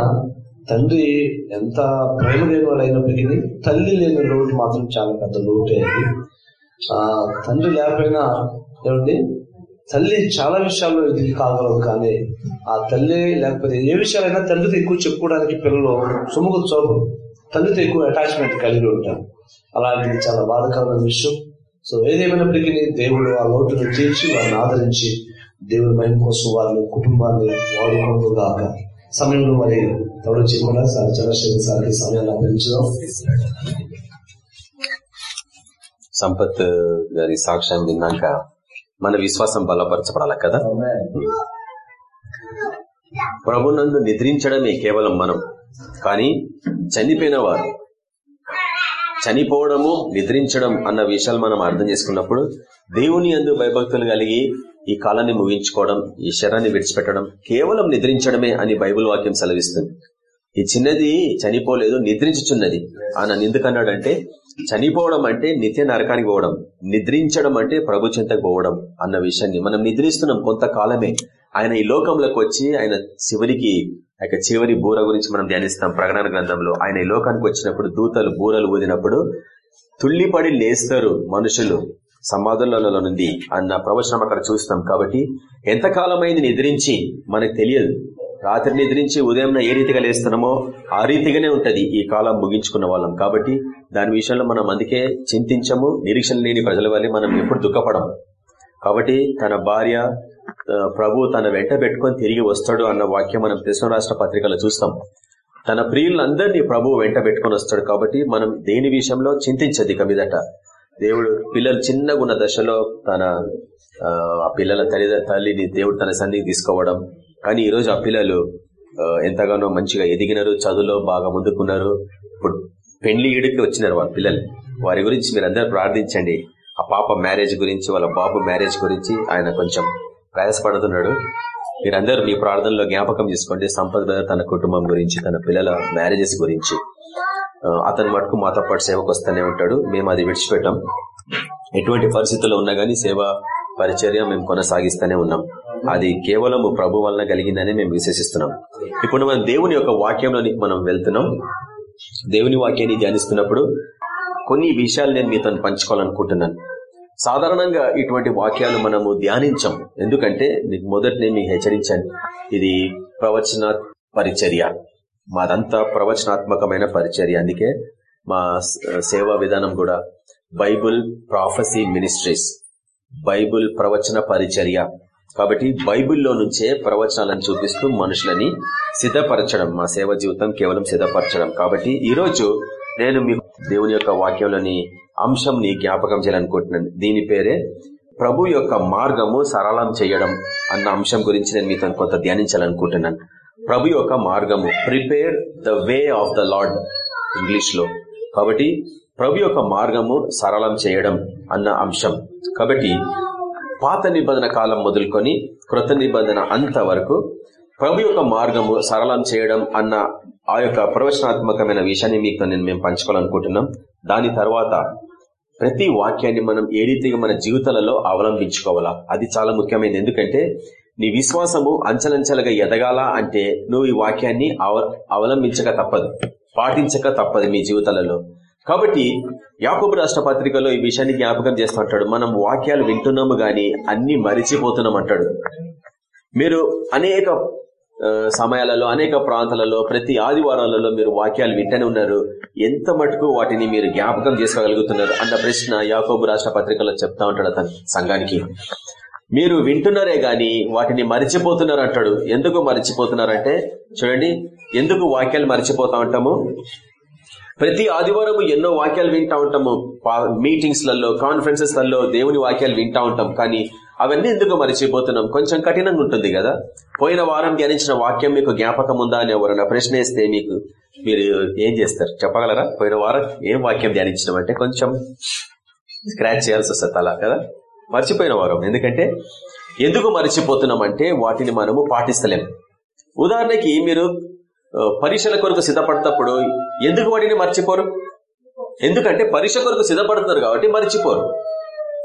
తండ్రి ఎంత ప్రేమ లేని వాడు అయినప్పటికీ తల్లి లేని లోటు మాత్రం చాలా పెద్ద లోటే అది ఆ తండ్రి లేకపోయినా
ఏమండి? తల్లి చాలా విషయాల్లో ఇది కాగలదు కానీ ఆ తల్లి లేకపోతే ఏ విషయాలైనా తల్లితో ఎక్కువ చెప్పుకోవడానికి పిల్లలు సుముఖ చోరు తల్లితో ఎక్కువ అటాచ్మెంట్ కలిగి ఉంటారు. అలాంటిది చాలా బాధకరమైన విషయం. సో ఏదేమైనప్పటికీ దేవుడు ఆ లోటును తీర్చి వారిని ఆదరించి దేవుడి మహిమ కోసం వారిని కుటుంబాన్ని వాడుకోగాక సమయంలో మరి తొడ చేయకుండా సార్ చంద్రశేఖర్ సార్కి సమయాన్ని అందించడం
సంపత్ గారి సాక్ష్యం విన్నాక మన విశ్వాసం బలపరచబడాల కదా? ప్రభునందు నిద్రించడమే కేవలం మనం. కానీ చనిపోయిన వారు చనిపోవడము నిద్రించడం అన్న విషయాలు మనం అర్థం చేసుకున్నప్పుడు దేవుని అందు భయభక్తులు కలిగి ఈ కాలాన్ని ముగించుకోవడం ఈ శరాన్ని విడిచిపెట్టడం కేవలం నిద్రించడమే అని బైబుల్ వాక్యం సెలవిస్తుంది. ఈ చిన్నది చనిపోలేదు నిద్రించుచున్నది. ఆయన ఎందుకన్నాడంటే చనిపోవడం అంటే నిత్య నరకానికి పోవడం నిద్రించడం అంటే ప్రభు చింతకు పోవడం అన్న విషయాన్ని మనం నిద్రిస్తున్నాం కొంతకాలమే. ఆయన ఈ లోకంలోకి వచ్చి ఆయన చివరికి ఆయన చివరి బూర గురించి మనం ధ్యానిస్తాం ప్రకటన గ్రంథంలో. ఆయన ఈ లోకానికి వచ్చినప్పుడు దూతలు బూరలు ఊదినప్పుడు తుళ్ళిపడి లేస్తారు మనుషులు సమాధులలో నుండి అన్న ప్రవచనం అక్కడ చూస్తాం. కాబట్టి ఎంతకాలమైంది నిద్రించి మనకు తెలియదు. రాత్రి నిద్రించి ఉదయం ఏ రీతిగా లేస్తున్నామో ఆ రీతిగానే ఉంటది ఈ కాలం ముగించుకున్న వాళ్ళం. కాబట్టి దాని విషయంలో మనం అందుకే చింతించము నిరీక్షణ లేని ప్రజల వల్ల మనం ఎప్పుడు దుఃఖపడం కాబట్టి తన భార్య ప్రభు తన వెంట పెట్టుకొని తిరిగి వస్తాడు అన్న వాక్యం మనం కృష్ణ రాష్ట్ర పత్రికలో చూస్తాం. తన ప్రియులందరినీ ప్రభు వెంట పెట్టుకొని వస్తాడు కాబట్టి మనం దేని విషయంలో చింతించదు ఇక మీదట. దేవుడు పిల్లలు చిన్నగా ఉన్న దశలో తన ఆ పిల్లల తల్లి తల్లిని దేవుడు తన సన్నిధికి తీసుకోవడం. కానీ ఈరోజు ఆ పిల్లలు ఎంతగానో మంచిగా ఎదిగినారు చదువులో బాగా ముందుకున్నారు. పెండ్లి పెళ్ళి వచ్చినారు వాళ్ళ పిల్లలు. వారి గురించి మీరు అందరూ ప్రార్థించండి. ఆ పాప మ్యారేజ్ గురించి వాళ్ళ బాబు మ్యారేజ్ గురించి ఆయన కొంచెం ప్రయాసపడుతున్నాడు. మీరందరూ మీ ప్రార్థనలో జ్ఞాపకం చేసుకోండి. సంపద తన కుటుంబం గురించి తన పిల్లల మ్యారేజెస్ గురించి. అతని మటుకు మాతో పాటు సేవకు వస్తూనే ఉంటాడు. మేము అది విడిచిపెట్టాం. ఎటువంటి పరిస్థితుల్లో ఉన్నా గానీ సేవ పరిచర్య మేము కొనసాగిస్తూనే ఉన్నాం. అది కేవలం ప్రభు వలన కలిగిందని మేము విశ్వసిస్తున్నాం. ఇప్పుడు మనం దేవుని యొక్క వాక్యంలోని మనం వెళ్తున్నాం. దేవుని వాక్యాన్ని ధ్యానిస్తున్నప్పుడు కొన్ని విషయాలు నేను మీతో పంచుకోవాలనుకుంటున్నాను. సాధారణంగా ఇటువంటి వాక్యాలు మనము ధ్యానించం ఎందుకంటే మీకు మొదటి నేను మీకు హెచ్చరించాను. ఇది ప్రవచన పరిచర్య. మాదంతా ప్రవచనాత్మకమైన పరిచర్య. అందుకే మా సేవా విధానం కూడా బైబుల్ ప్రాఫసీ మినిస్ట్రీస్. బైబుల్ ప్రవచన పరిచర్య. కాబట్టి బైబిల్లో నుంచే ప్రవచనాలను చూపిస్తూ మనుషులని సిద్ధపరచడం మా సేవ జీవితం కేవలం సిద్ధపరచడం. కాబట్టి ఈరోజు నేను మీ దేవుని యొక్క వాక్యంలోని అంశంని జ్ఞాపకం చేయాలనుకుంటున్నాను. దీని పేరే ప్రభు యొక్క మార్గము సరళం చేయడం అన్న అంశం గురించి నేను మీతో కొంత ధ్యానించాలనుకుంటున్నాను. ప్రభు యొక్క మార్గము prepare the way of the Lord ఇంగ్లీష్లో కాబట్టి ప్రభు యొక్క మార్గము సరళం చేయడం అన్న అంశం. కాబట్టి పాత నిబంధన కాలం మొదలుకొని కృత నిబంధన అంత వరకు ప్రభు యొక్క మార్గము సరళం చేయడం అన్న ఆ యొక్క ప్రవచనాత్మకమైన విషయాన్ని మీకు నేను మేము పంచుకోవాలనుకుంటున్నాం. దాని తర్వాత ప్రతి వాక్యాన్ని మనం ఏ రీతిగా మన జీవితాలలో అవలంబించుకోవాలా? అది చాలా ముఖ్యమైనది. ఎందుకంటే నీ విశ్వాసము అంచలంచలుగా ఎదగాల అంటే నువ్వు ఈ వాక్యాన్ని అవలంబించక తప్పదు. పాటించక తప్పదు మీ జీవితాలలో. కాబట్టి యాకూబు రాష్ట్ర పత్రికలో ఈ విషయాన్ని జ్ఞాపకం చేస్తూ ఉంటాడు మనం వాక్యాలు వింటున్నాము గాని అన్ని మరిచిపోతున్నాం అంటాడు. మీరు అనేక సమయాలలో అనేక ప్రాంతాలలో ప్రతి ఆదివారాలలో మీరు వాక్యాలు వింటూనే ఉన్నారు. ఎంత మటుకు వాటిని మీరు జ్ఞాపకం చేసుకోగలుగుతున్నారు అన్న ప్రశ్న యాకోబు రాష్ట్ర పత్రికలో చెప్తా ఉంటాడు అతని సంఘానికి. మీరు వింటున్నారే గాని వాటిని మరిచిపోతున్నారు అంటాడు. ఎందుకు మరిచిపోతున్నారంటే చూడండి ఎందుకు వాక్యాలు మరిచిపోతా ఉంటాము? ప్రతి ఆదివారం ఎన్నో వాక్యాలు వింటా ఉంటాము. మీటింగ్స్లలో కాన్ఫరెన్సెస్లలో దేవుని వాక్యాలు వింటా ఉంటాం. కానీ అవన్నీ ఎందుకు మరిచిపోతున్నాం? కొంచెం కఠినంగా ఉంటుంది కదా? పోయిన వారం ధ్యానించిన వాక్యం మీకు జ్ఞాపకం ఉందా అని ఎవరైనా ప్రశ్న వేస్తే మీకు మీరు ఏం చేస్తారు? చెప్పగలరా? పోయిన వారం ఏం వాక్యం ధ్యానించడం అంటే కొంచెం స్క్రాచ్ చేయాల్సి వస్తుంది అలా కదా? మర్చిపోయిన వారం. ఎందుకంటే ఎందుకు మర్చిపోతున్నాం అంటే వాటిని మనము పాటిస్తలేం. ఉదాహరణకి మీరు పరీక్షల కొరకు సిద్ధపడతప్పుడు ఎందుకు వాటిని మర్చిపోరు? ఎందుకంటే పరీక్ష కొరకు సిద్ధపడుతున్నారు కాబట్టి మర్చిపోరు.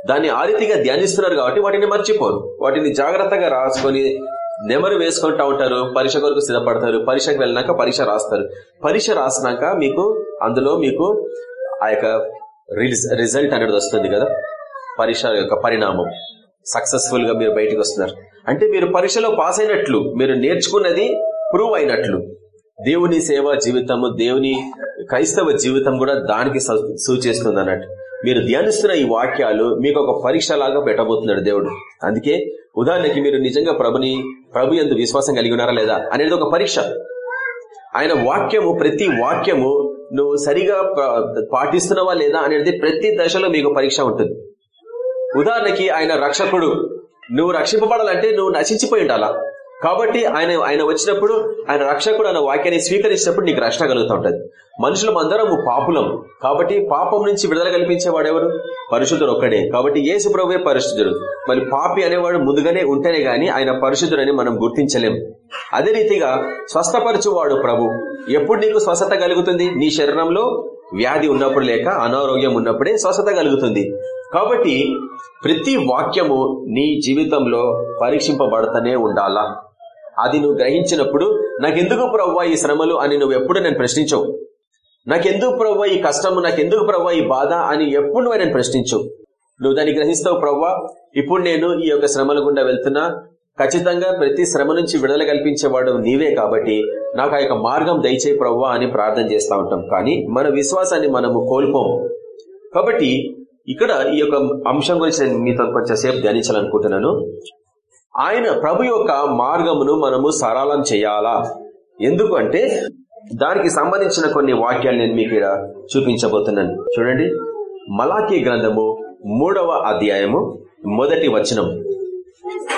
దాన్ని ఆ రీతిగా ధ్యానిస్తున్నారు కాబట్టి వాటిని మర్చిపోరు. వాటిని జాగ్రత్తగా రాసుకొని నెమరు వేసుకుంటా ఉంటారు పరీక్ష కొరకు సిద్ధపడతారు పరీక్షకు వెళ్ళినాక పరీక్ష రాస్తారు. పరీక్ష రాసినాక మీకు అందులో మీకు ఆ యొక్క రిజల్ట్ అనేది వస్తుంది కదా పరీక్ష యొక్క పరిణామం. సక్సెస్ఫుల్గా మీరు బయటకు వస్తున్నారు. అంటే మీరు పరీక్షలో పాస్ అయినట్లు మీరు నేర్చుకున్నది ప్రూవ్ అయినట్లు. దేవుని సేవా జీవితము దేవుని క్రైస్తవ జీవితం కూడా దానికి సూ- సూచిస్తుంది అన్నట్టు మీరు ధ్యానిస్తున్న ఈ వాక్యాలు మీకు ఒక పరీక్ష లాగా పెట్టబోతున్నాడు దేవుడు. అందుకే ఉదాహరణకి మీరు నిజంగా ప్రభుని ప్రభు ఎందు విశ్వాసం కలిగి ఉన్నారా లేదా అనేది ఒక పరీక్ష. ఆయన వాక్యము ప్రతి వాక్యము నువ్వు సరిగా పాటిస్తున్నావా లేదా అనేది ప్రతి దశలో మీకు పరీక్ష ఉంటుంది. ఉదాహరణకి ఆయన రక్షకుడు. నువ్వు రక్షింపబడాలంటే నువ్వు నశించిపోయి ఉండాలా? కాబట్టి ఆయన ఆయన వచ్చినప్పుడు ఆయన రక్షకుడు అన్న వాక్యాన్ని స్వీకరించినప్పుడు నీకు రక్షణ కలుగుతూ ఉంటుంది. మనుషులం అందరం పాపులం. కాబట్టి పాపం నుంచి విడుదల కల్పించేవాడు ఎవరు? పరిశుద్ధుడు ఒక్కడే. కాబట్టి యేసు ప్రభువే పరిశుద్ధుడు. మరి పాపి అనేవాడు ముందుగానే ఉంటేనే గాని ఆయన పరిశుద్ధుడని మనం గుర్తించలేం. అదే రీతిగా స్వస్థపరచువాడు ప్రభు. ఎప్పుడు నీకు స్వస్థత కలుగుతుంది? నీ శరీరంలో వ్యాధి ఉన్నప్పుడు లేక అనారోగ్యం ఉన్నప్పుడే స్వస్థత కలుగుతుంది. కాబట్టి ప్రతి వాక్యము నీ జీవితంలో పరీక్షింపబడతనే ఉండాలా? అది నువ్వు గ్రహించినప్పుడు నాకెందుకు ప్రవ్వా ఈ శ్రమలు? అని నువ్వు ఎప్పుడు నేను ప్రశ్నించవు. నాకెందుకు ప్రవ్వా ఈ కష్టము? నాకెందుకు ప్రవ్వా ఈ బాధ? అని ఎప్పుడు నువ్వు నేను ప్రశ్నించవు. నువ్వు దాన్ని గ్రహిస్తావు ప్రవ్వా? ఇప్పుడు నేను ఈ యొక్క శ్రమల గుండా వెళ్తున్నా. ఖచ్చితంగా ప్రతి శ్రమ నుంచి విడుదల కల్పించేవాడు నీవే కాబట్టి నాకు ఆ యొక్క మార్గం దయచే ప్రవ్వా అని ప్రార్థన చేస్తూ ఉంటాం. కానీ మన విశ్వాసాన్ని మనము కోల్పోము. కాబట్టి ఇక్కడ ఈ యొక్క అంశం గురించి నేను మీతో కొంచెం సేపు ధ్యానించాలనుకుంటున్నాను. ఆయన ప్రభు యొక్క మార్గమును మనము సరళం చేయాలా? ఎందుకు అంటే దానికి సంబంధించిన కొన్ని వాక్యాలు నేను మీకు ఇక్కడ చూపించబోతున్నాను. చూడండి. మలాఖీ గ్రంథము మూడవ అధ్యాయము మొదటి వచనం.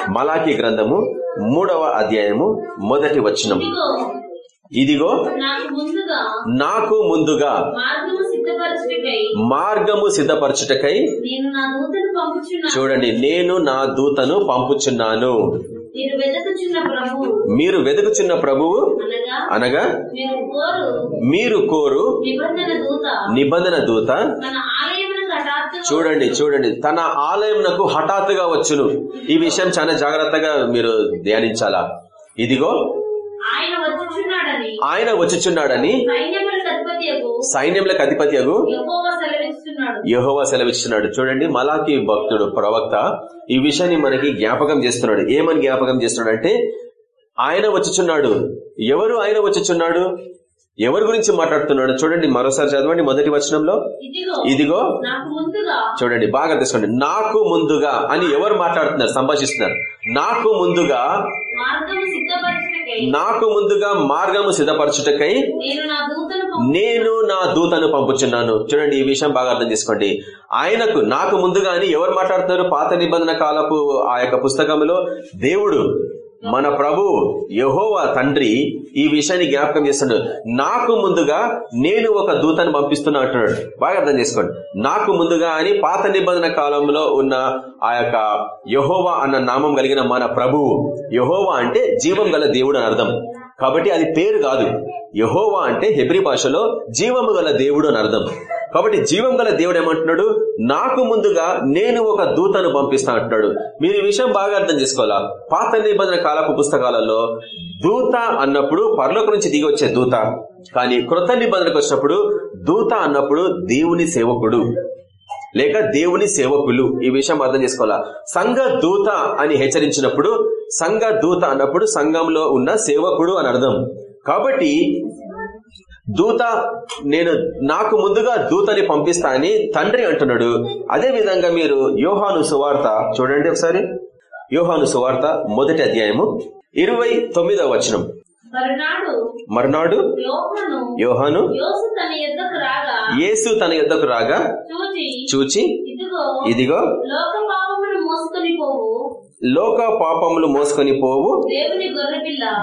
మలాఖీ గ్రంథము మూడవ అధ్యాయము మొదటి వచనం.
ఇదిగో నాకు ముందుగా మార్గము సిద్ధపరచుటకై.
చూడండి నేను నా దూతను పంపుచున్నాను.
మీరు
వెతుకుచున్న ప్రభువు.
అనగా మీరు కోరు. నిబంధన దూత.
చూడండి చూడండి తన ఆలయంనకు హఠాత్తుగా వచ్చును. ఈ విషయం చాలా జాగ్రత్తగా మీరు ధ్యానించాలా? ఇదిగో
ఆయన వచ్చుచున్నాడని. సైన్యములకు
అధిపతి అగు
యెహోవా సెలవిస్తున్నాడు.
చూడండి మలాకి భక్తుడు ప్రవక్త ఈ విషయాన్ని మనకి జ్ఞాపకం చేస్తున్నాడు. ఏమని జ్ఞాపకం చేస్తున్నాడు అంటే ఆయన వచ్చుచున్నాడు. ఎవరు ఆయన వచ్చుచున్నాడు? ఎవరి గురించి మాట్లాడుతున్నాడు? చూడండి మరోసారి చదవండి మొదటి వచనంలో.
ఇదిగో
చూడండి బాగా తీసుకోండి. నాకు ముందుగా అని ఎవరు మాట్లాడుతున్నారు? సంభాషిస్తున్నారు. నాకు ముందుగా నాకు ముందుగా మార్గము సిద్ధపరచుటకై
నేను నా దూతను
పంపుచున్నాను. చూడండి ఈ విషయం బాగా అర్థం చేసుకోండి. ఆయనకు నాకు ముందుగా అని ఎవరు మాట్లాడుతున్నారు? పాత నిబంధన కాలపు ఆ యొక్క పుస్తకంలో దేవుడు మన ప్రభు యహోవా తండ్రి ఈ విషయాన్ని జ్ఞాపకం చేస్తున్నాడు నాకు ముందుగా నేను ఒక దూతను పంపిస్తున్నా అంటున్నాడు. బాగా అర్థం చేసుకోండి. నాకు ముందుగా అని పాత నిబంధన కాలంలో ఉన్న ఆ యొక్క యహోవా అన్న నామం కలిగిన మన ప్రభువు యహోవా అంటే జీవం గల దేవుడు అని అర్థం. కాబట్టి అది పేరు కాదు. యహోవా అంటే హెబ్రి భాషలో జీవము గల దేవుడు అని అర్థం. కాబట్టి జీవం గల దేవుడు ఏమంటున్నాడు? నాకు ముందుగా నేను ఒక దూతను పంపిస్తా అంటున్నాడు. మీరు ఈ విషయం బాగా అర్థం చేసుకోవాలా? పాత నిబంధన కాలపు పుస్తకాలలో దూత అన్నప్పుడు పర్లోక నుంచి దిగి వచ్చే దూత. కానీ కృత నిబంధనకు వచ్చినప్పుడు దూత అన్నప్పుడు దేవుని సేవకుడు. లేక దేవుని సేవకులు. ఈ విషయం అర్థం చేసుకోవాలా? సంఘ దూత అని హెచ్చరించినప్పుడు సంఘ దూత అన్నప్పుడు సంఘంలో ఉన్న సేవకుడు అని అర్థం. కాబట్టి దూత నేను నాకు ముందుగా దూతని పంపిస్తా అని తండ్రి అంటున్నాడు. అదే విధంగా మీరు యోహాను సువార్త చూడండి ఒకసారి. యోహాను సువార్త మొదటి అధ్యాయము ఇరవై తొమ్మిదవ వచనం.
మరునాడు యోహాను
యోహాను
యోసు తన యుద్ధకు రాగా చూచి ఇదిగో
ఇదిగో
లోక పాపమును మోసుకొని పోవు
లోక పాపములు మోసుకొని పోవు.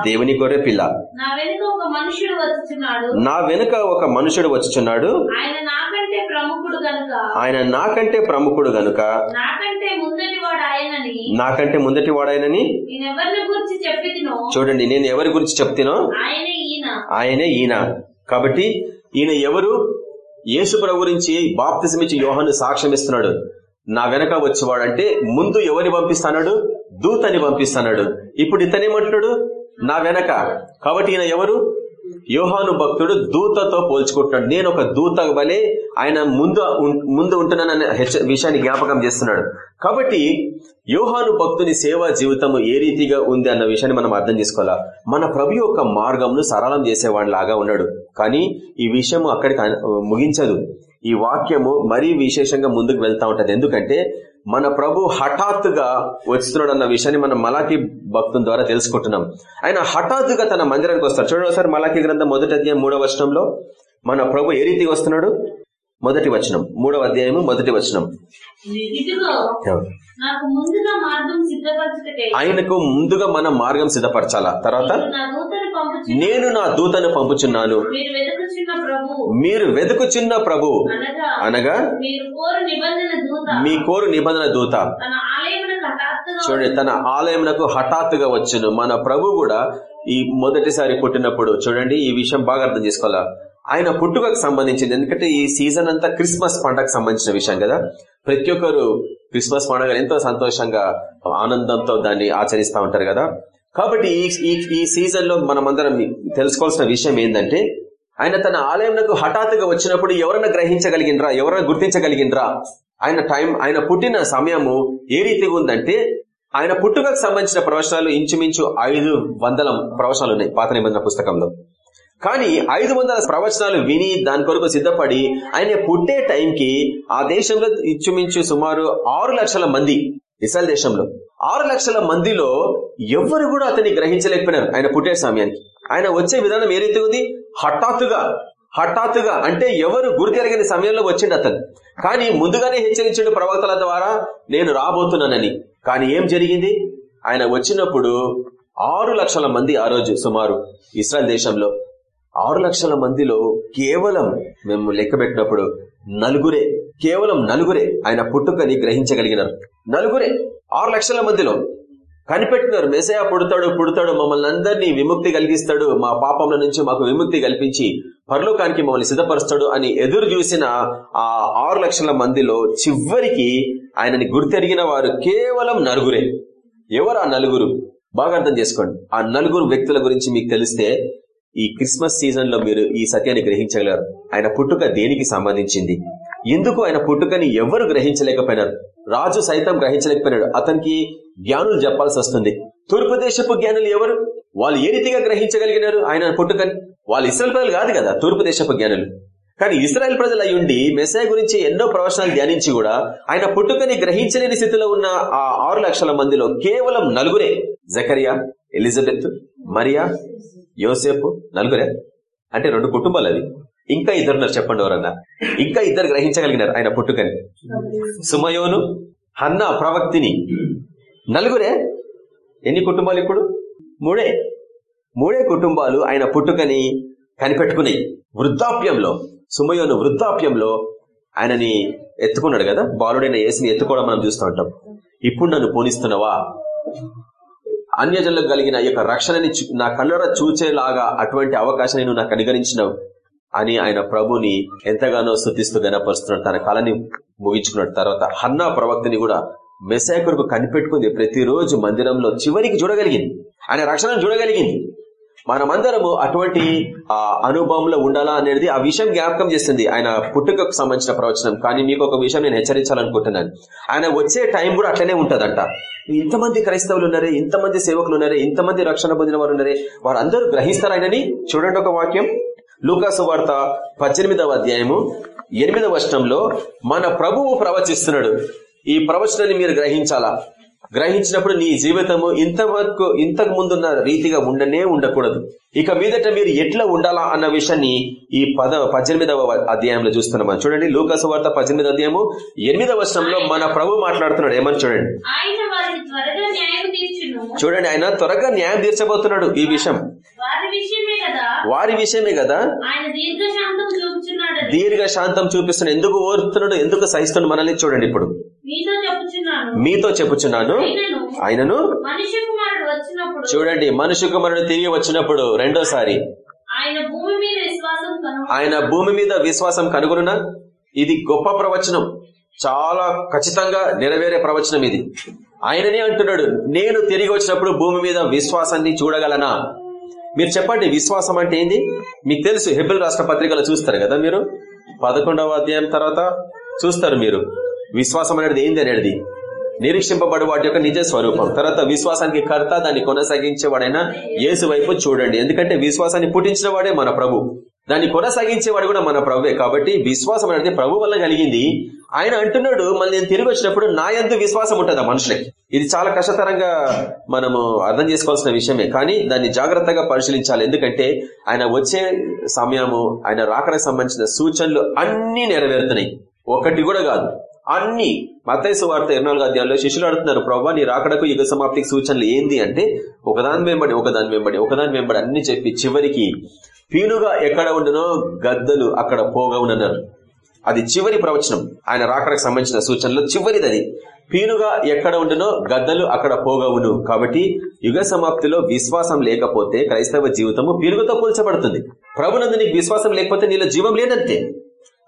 దేవుని
గొర్రె పిల్ల
నా వెనుక ఒక మనుషుడు వచ్చుచున్నాడు.
నా వెనుక ఒక మనుషుడు వచ్చుచున్నాడు.
ఆయన నాకంటే ప్రముఖుడు గనుక.
ఆయన నాకంటే ప్రముఖుడు గనుక.
నాకంటే ముందటి
నాకంటే ముందటి వాడాయనని
గురించి చెప్పిదినో
చూడండి నేను ఎవరి గురించి చెప్తానో?
ఆయనే ఈయన.
ఆయనే ఈయన. కాబట్టి ఈయన ఎవరు? యేసు ప్రభు గురించి బాప్తిజమిచ్చి యోహాను సాక్ష్యం ఇస్తున్నాడు నా వెనక వచ్చేవాడంటే ముందు ఎవరిని పంపిస్తాడు దూతని పంపిస్తాడు ఇప్పుడు ఇతనేమంటున్నాడు నా వెనక. కాబట్టి ఈయన ఎవరు? యోహాను భక్తుడు దూతతో పోల్చుకుంటున్నాడు. నేను ఒక దూత వలె ఆయన ముందు ముందు ఉంటున్నాననే హెచ్చ విషయాన్ని జ్ఞాపకం చేస్తున్నాడు. కాబట్టి యోహాను భక్తుని సేవా జీవితం ఏ రీతిగా ఉంది అన్న విషయాన్ని మనం అర్థం చేసుకోవాలా? మన ప్రభు యొక్క మార్గంను సరళం చేసేవాడి లాగా ఉన్నాడు. కానీ ఈ విషయం అక్కడికి ముగించదు. ఈ వాక్యము మరీ విశేషంగా ముందుకు వెళ్తా ఉంటది. ఎందుకంటే మన ప్రభు హఠాత్తుగా వస్తున్నాడు అన్న విషయాన్ని మనం మలాకి భక్తుల ద్వారా తెలుసుకుంటున్నాం. ఆయన హఠాత్తుగా తన మందిరానికి వస్తాడు. చూడండి ఒకసారి మలాకి గ్రంథం మొదటి అధ్యాయం మూడవ వర్షంలో మన ప్రభు ఏ రీతిగా వస్తున్నాడు? మొదటి వచనం మూడవ అధ్యాయము మొదటి వచనం. ఆయనకు ముందుగా మనం మార్గం సిద్ధపరచాలా? తర్వాత?
నేను నా దూతను
పంపుచున్నాను.
మీరు వెతుకుచున్న ప్రభు. అనగా
మీ కోరు నిబంధన దూత. చూడండి తన ఆలయమునకు హఠాత్తుగా వచ్చును. మన ప్రభు కూడా ఈ మొదటిసారి పుట్టినప్పుడు చూడండి ఈ విషయం బాగా అర్థం చేసుకోవాలా? ఆయన పుట్టుకకు సంబంధించింది. ఎందుకంటే ఈ సీజన్ అంతా క్రిస్మస్ పండగకు సంబంధించిన విషయం కదా. ప్రతి ఒక్కరు క్రిస్మస్ పండుగ ఎంతో సంతోషంగా ఆనందంతో దాన్ని ఆచరిస్తా ఉంటారు కదా. కాబట్టి ఈ ఈ- సీజన్లో మనమందరం తెలుసుకోవాల్సిన విషయం ఏంటంటే ఆయన తన ఆలయంలో హఠాత్తుగా వచ్చినప్పుడు ఎవరైనా గ్రహించగలిగినరా ఎవరైనా గుర్తించగలిగినరా ఆయన టైం ఆయన పుట్టిన సమయము ఏ రీతిగా ఉందంటే ఆయన పుట్టుకకు సంబంధించిన ప్రవచనాలు ఇంచుమించు ఐదు వందల ప్రవచనాలు ఉన్నాయి పాత నిబంధన పుస్తకంలో. కానీ ఐదు వందల ప్రవచనాలు విని దాని కొరకు సిద్ధపడి ఆయన పుట్టే టైంకి ఆ దేశంలో ఇచ్చుమించు సుమారు ఆరు లక్షల మంది ఇస్రాయల్ దేశంలో ఆరు లక్షల మందిలో ఎవ్వరు కూడా అతన్ని గ్రహించలేకపోయినారు ఆయన పుట్టే సమయానికి. ఆయన వచ్చే విధానం ఏ రీతి ఉంది? హఠాత్తుగా హఠాత్తుగా అంటే ఎవరు గురితెరగని సమయంలో వచ్చిండు అతను. కానీ ముందుగానే హెచ్చరించిండు ప్రవక్తల ద్వారా నేను రాబోతున్నానని. కానీ ఏం జరిగింది? ఆయన వచ్చినప్పుడు ఆరు లక్షల మంది ఆ రోజు సుమారు ఇస్రాయల్ దేశంలో ఆరు లక్షల మందిలో కేవలం మేము లెక్క పెట్టినప్పుడు నలుగురే కేవలం నలుగురే ఆయన పుట్టుకని గ్రహించగలిగినారు. నలుగురే ఆరు లక్షల మందిలో. కనిపెట్టినారు మెసయ పుడతాడు పుడతాడు మమ్మల్ని అందరినీ విముక్తి కలిగిస్తాడు మా పాపముల నుంచి మాకు విముక్తి కల్పించి పరలోకానికి మమ్మల్ని సిద్ధపరుస్తాడు అని ఎదురు చూసిన ఆ ఆరు లక్షల మందిలో చివరికి ఆయనని గుర్తెరిగిన వారు కేవలం నలుగురే. ఎవరు ఆ నలుగురు? బాగా అర్థం చేసుకోండి. ఆ నలుగురు వ్యక్తుల గురించి మీకు తెలిస్తే ఈ క్రిస్మస్ సీజన్లో మీరు ఈ సత్యాన్ని గ్రహించగలరు. ఆయన పుట్టుక దేనికి సంబంధించింది? ఎందుకు ఆయన పుట్టుకని ఎవరు గ్రహించలేకపోయినారు? రాజు సైతం గ్రహించలేకపోయినాడు. అతనికి జ్ఞానులు చెప్పాల్సి వస్తుంది. తూర్పు దేశపు జ్ఞానులు ఎవరు? వాళ్ళు ఏ రీతిగా గ్రహించగలిగినారు ఆయన పుట్టుకని? వాళ్ళు ఇస్రాయల్ ప్రజలు కాదు కదా తూర్పు దేశపు జ్ఞానులు. కానీ ఇస్రాయల్ ప్రజలు అయ్యుండి మెస్సాయ గురించి ఎన్నో ప్రవచనాలు ధ్యానించి కూడా ఆయన పుట్టుకని గ్రహించలేని స్థితిలో ఉన్న ఆ ఆరు లక్షల మందిలో కేవలం నలుగురే. జకరియా ఎలిజబెత్ మరియా యోసేపు నలుగురే? అంటే రెండు కుటుంబాలు అవి. ఇంకా ఇద్దరున్నారు చెప్పండి ఎవరన్నా. ఇంకా ఇద్దరు గ్రహించగలిగినారు ఆయన పుట్టుకని. సుమయోను హన్న ప్రవక్తిని. నలుగురే? ఎన్ని కుటుంబాలు ఇప్పుడు? మూడే. మూడే కుటుంబాలు ఆయన పుట్టుకని కనిపెట్టుకున్నాయి వృద్ధాప్యంలో సుమయోను వృద్ధాప్యంలో ఆయనని ఎత్తుకున్నాడు కదా? బాలుడైన ఏసుని ఎత్తుకోవడం మనం చూస్తూ ఉంటాం. ఇప్పుడు నన్ను పోనిస్తున్నావా? అన్యజనులకు కలిగిన ఈ యొక్క రక్షణని చూ- నా కళ్ళర చూచేలాగా అటువంటి అవకాశాన్ని నువ్వు నాకు అనుగరించినావు అని ఆయన ప్రభుని ఎంతగానో స్థుతిస్తూ గనపరుస్తున్నాడు తన కళని ముగించుకున్నాడు. తర్వాత హన్నా ప్రవక్తని కూడా మెస్సాయ కొరకు కనిపెట్టుకుంది. ప్రతిరోజు మందిరంలో చివరికి చూడగలిగింది. ఆయన రక్షణను చూడగలిగింది. మనమందరము అటువంటి ఆ అనుభవంలో ఉండాలా అనేది ఆ విషయం జ్ఞాపకం చేస్తుంది. ఆయన పుట్టుకకు సంబంధించిన ప్రవచనం. కానీ మీకు ఒక విషయం నేను హెచ్చరించాలనుకుంటున్నాను. ఆయన వచ్చే టైం కూడా అట్లనే ఉంటుందంట. ఇంతమంది క్రైస్తవులు ఉన్నారే ఇంతమంది సేవకులు ఉన్నారే ఇంతమంది రక్షణ పొందిన వారు ఉన్నారే వారందరూ గ్రహిస్తారు ఆయనని. చూడండి ఒక వాక్యం. లూకాసు వార్త పద్దెనిమిదవ అధ్యాయము ఎనిమిదవ వర్షంలో మన ప్రభువు ప్రవచిస్తున్నాడు. ఈ ప్రవచనాన్ని మీరు గ్రహించాలా? గ్రహించినప్పుడు నీ జీవితము ఇంతవరకు ఇంతకు ముందున్న రీతిగా ఉండనే ఉండకూడదు. ఇక మీదట మీరు ఎట్లా ఉండాలా అన్న విషయాన్ని ఈ పద పద్దెనిమిదవ అధ్యాయంలో చూస్తున్నాం మనం. చూడండి లూకాసు వార్త పద్దెనిమిదవ అధ్యాయము ఎనిమిదవ వర్షంలో మన ప్రభు మాట్లాడుతున్నాడు. ఏమని చూడండి? చూడండి ఆయన త్వరగా న్యాయం తీర్చబోతున్నాడు ఈ విషయం.
వారి విషయమే కదా?
దీర్ఘ శాంతం చూపిస్తున్నాడు. ఎందుకు ఓరుతున్నాడు ఎందుకు సహిస్తున్నాడు? మనల్ని చూడండి ఇప్పుడు.
మీతో చెప్పుచున్నాను.
ఆయనను చూడండి మనుషు కుమారుడు తిరిగి వచ్చినప్పుడు రెండోసారి.
ఆయన భూమి మీద విశ్వాసం కను
ఆయన భూమి మీద విశ్వాసం కనుగొనునా ఇది గొప్ప ప్రవచనం. చాలా ఖచ్చితంగా నెరవేరే ప్రవచనం ఇది. ఆయననే అంటున్నాడు నేను తిరిగి వచ్చినప్పుడు భూమి మీద విశ్వాసాన్ని చూడగలనా? మీరు చెప్పండి విశ్వాసం అంటే ఏంది? మీకు తెలుసు హెబిల్ రాష్ట్ర పత్రికలో చూస్తారు కదా మీరు? పదకొండవ అధ్యాయం తర్వాత చూస్తారు మీరు. విశ్వాసం అనేది ఏంది అనేది నిరీక్షింపబడి వాటి యొక్క నిజ స్వరూపం. తర్వాత విశ్వాసానికి కర్త దాన్ని కొనసాగించేవాడైనా యేసు వైపు చూడండి. ఎందుకంటే విశ్వాసాన్ని పుట్టించిన వాడే మన ప్రభు. దాన్ని కొనసాగించేవాడు కూడా మన ప్రభువే. కాబట్టి విశ్వాసం అనేది ప్రభు వల్ల కలిగింది. ఆయన అంటున్నాడు మళ్ళీ నేను తిరిగి వచ్చినప్పుడు నా ఎందు విశ్వాసం ఉంటుంది ఆ మనుషులకి? ఇది చాలా కష్టతరంగా మనము అర్థం చేసుకోవాల్సిన విషయమే. కానీ దాన్ని జాగ్రత్తగా పరిశీలించాలి. ఎందుకంటే ఆయన వచ్చే సమయము ఆయన రాకడానికి సంబంధించిన సూచనలు అన్ని నెరవేరుతున్నాయి. ఒకటి కూడా కాదు. అన్ని మతైసు వార్త ఇరవై నాలుగు అధ్యాయంలో శిష్యులు అడుగుతున్నారు ప్రభావ నీ రాకడకు యుగ సమాప్తికి సూచనలు ఏంది అంటే ఒకదాని వెంబడి ఒకదాని వెంబడి ఒకదాని వెంబడి అన్ని చెప్పి చివరికి పీనుగా ఎక్కడ ఉండనో గద్దలు అక్కడ పోగవునన్నారు అది చివరి ప్రవచనం. ఆయన రాకడకు సంబంధించిన సూచనలు చివరిది అది. పీనుగా ఎక్కడ ఉండునో గద్దలు అక్కడ పోగవును కాబట్టి యుగ సమాప్తిలో విశ్వాసం లేకపోతే క్రైస్తవ జీవితము పీనుగతో పోల్చబడుతుంది. ప్రభునందు నీకు విశ్వాసం లేకపోతే నీలో జీవం లేదంతే.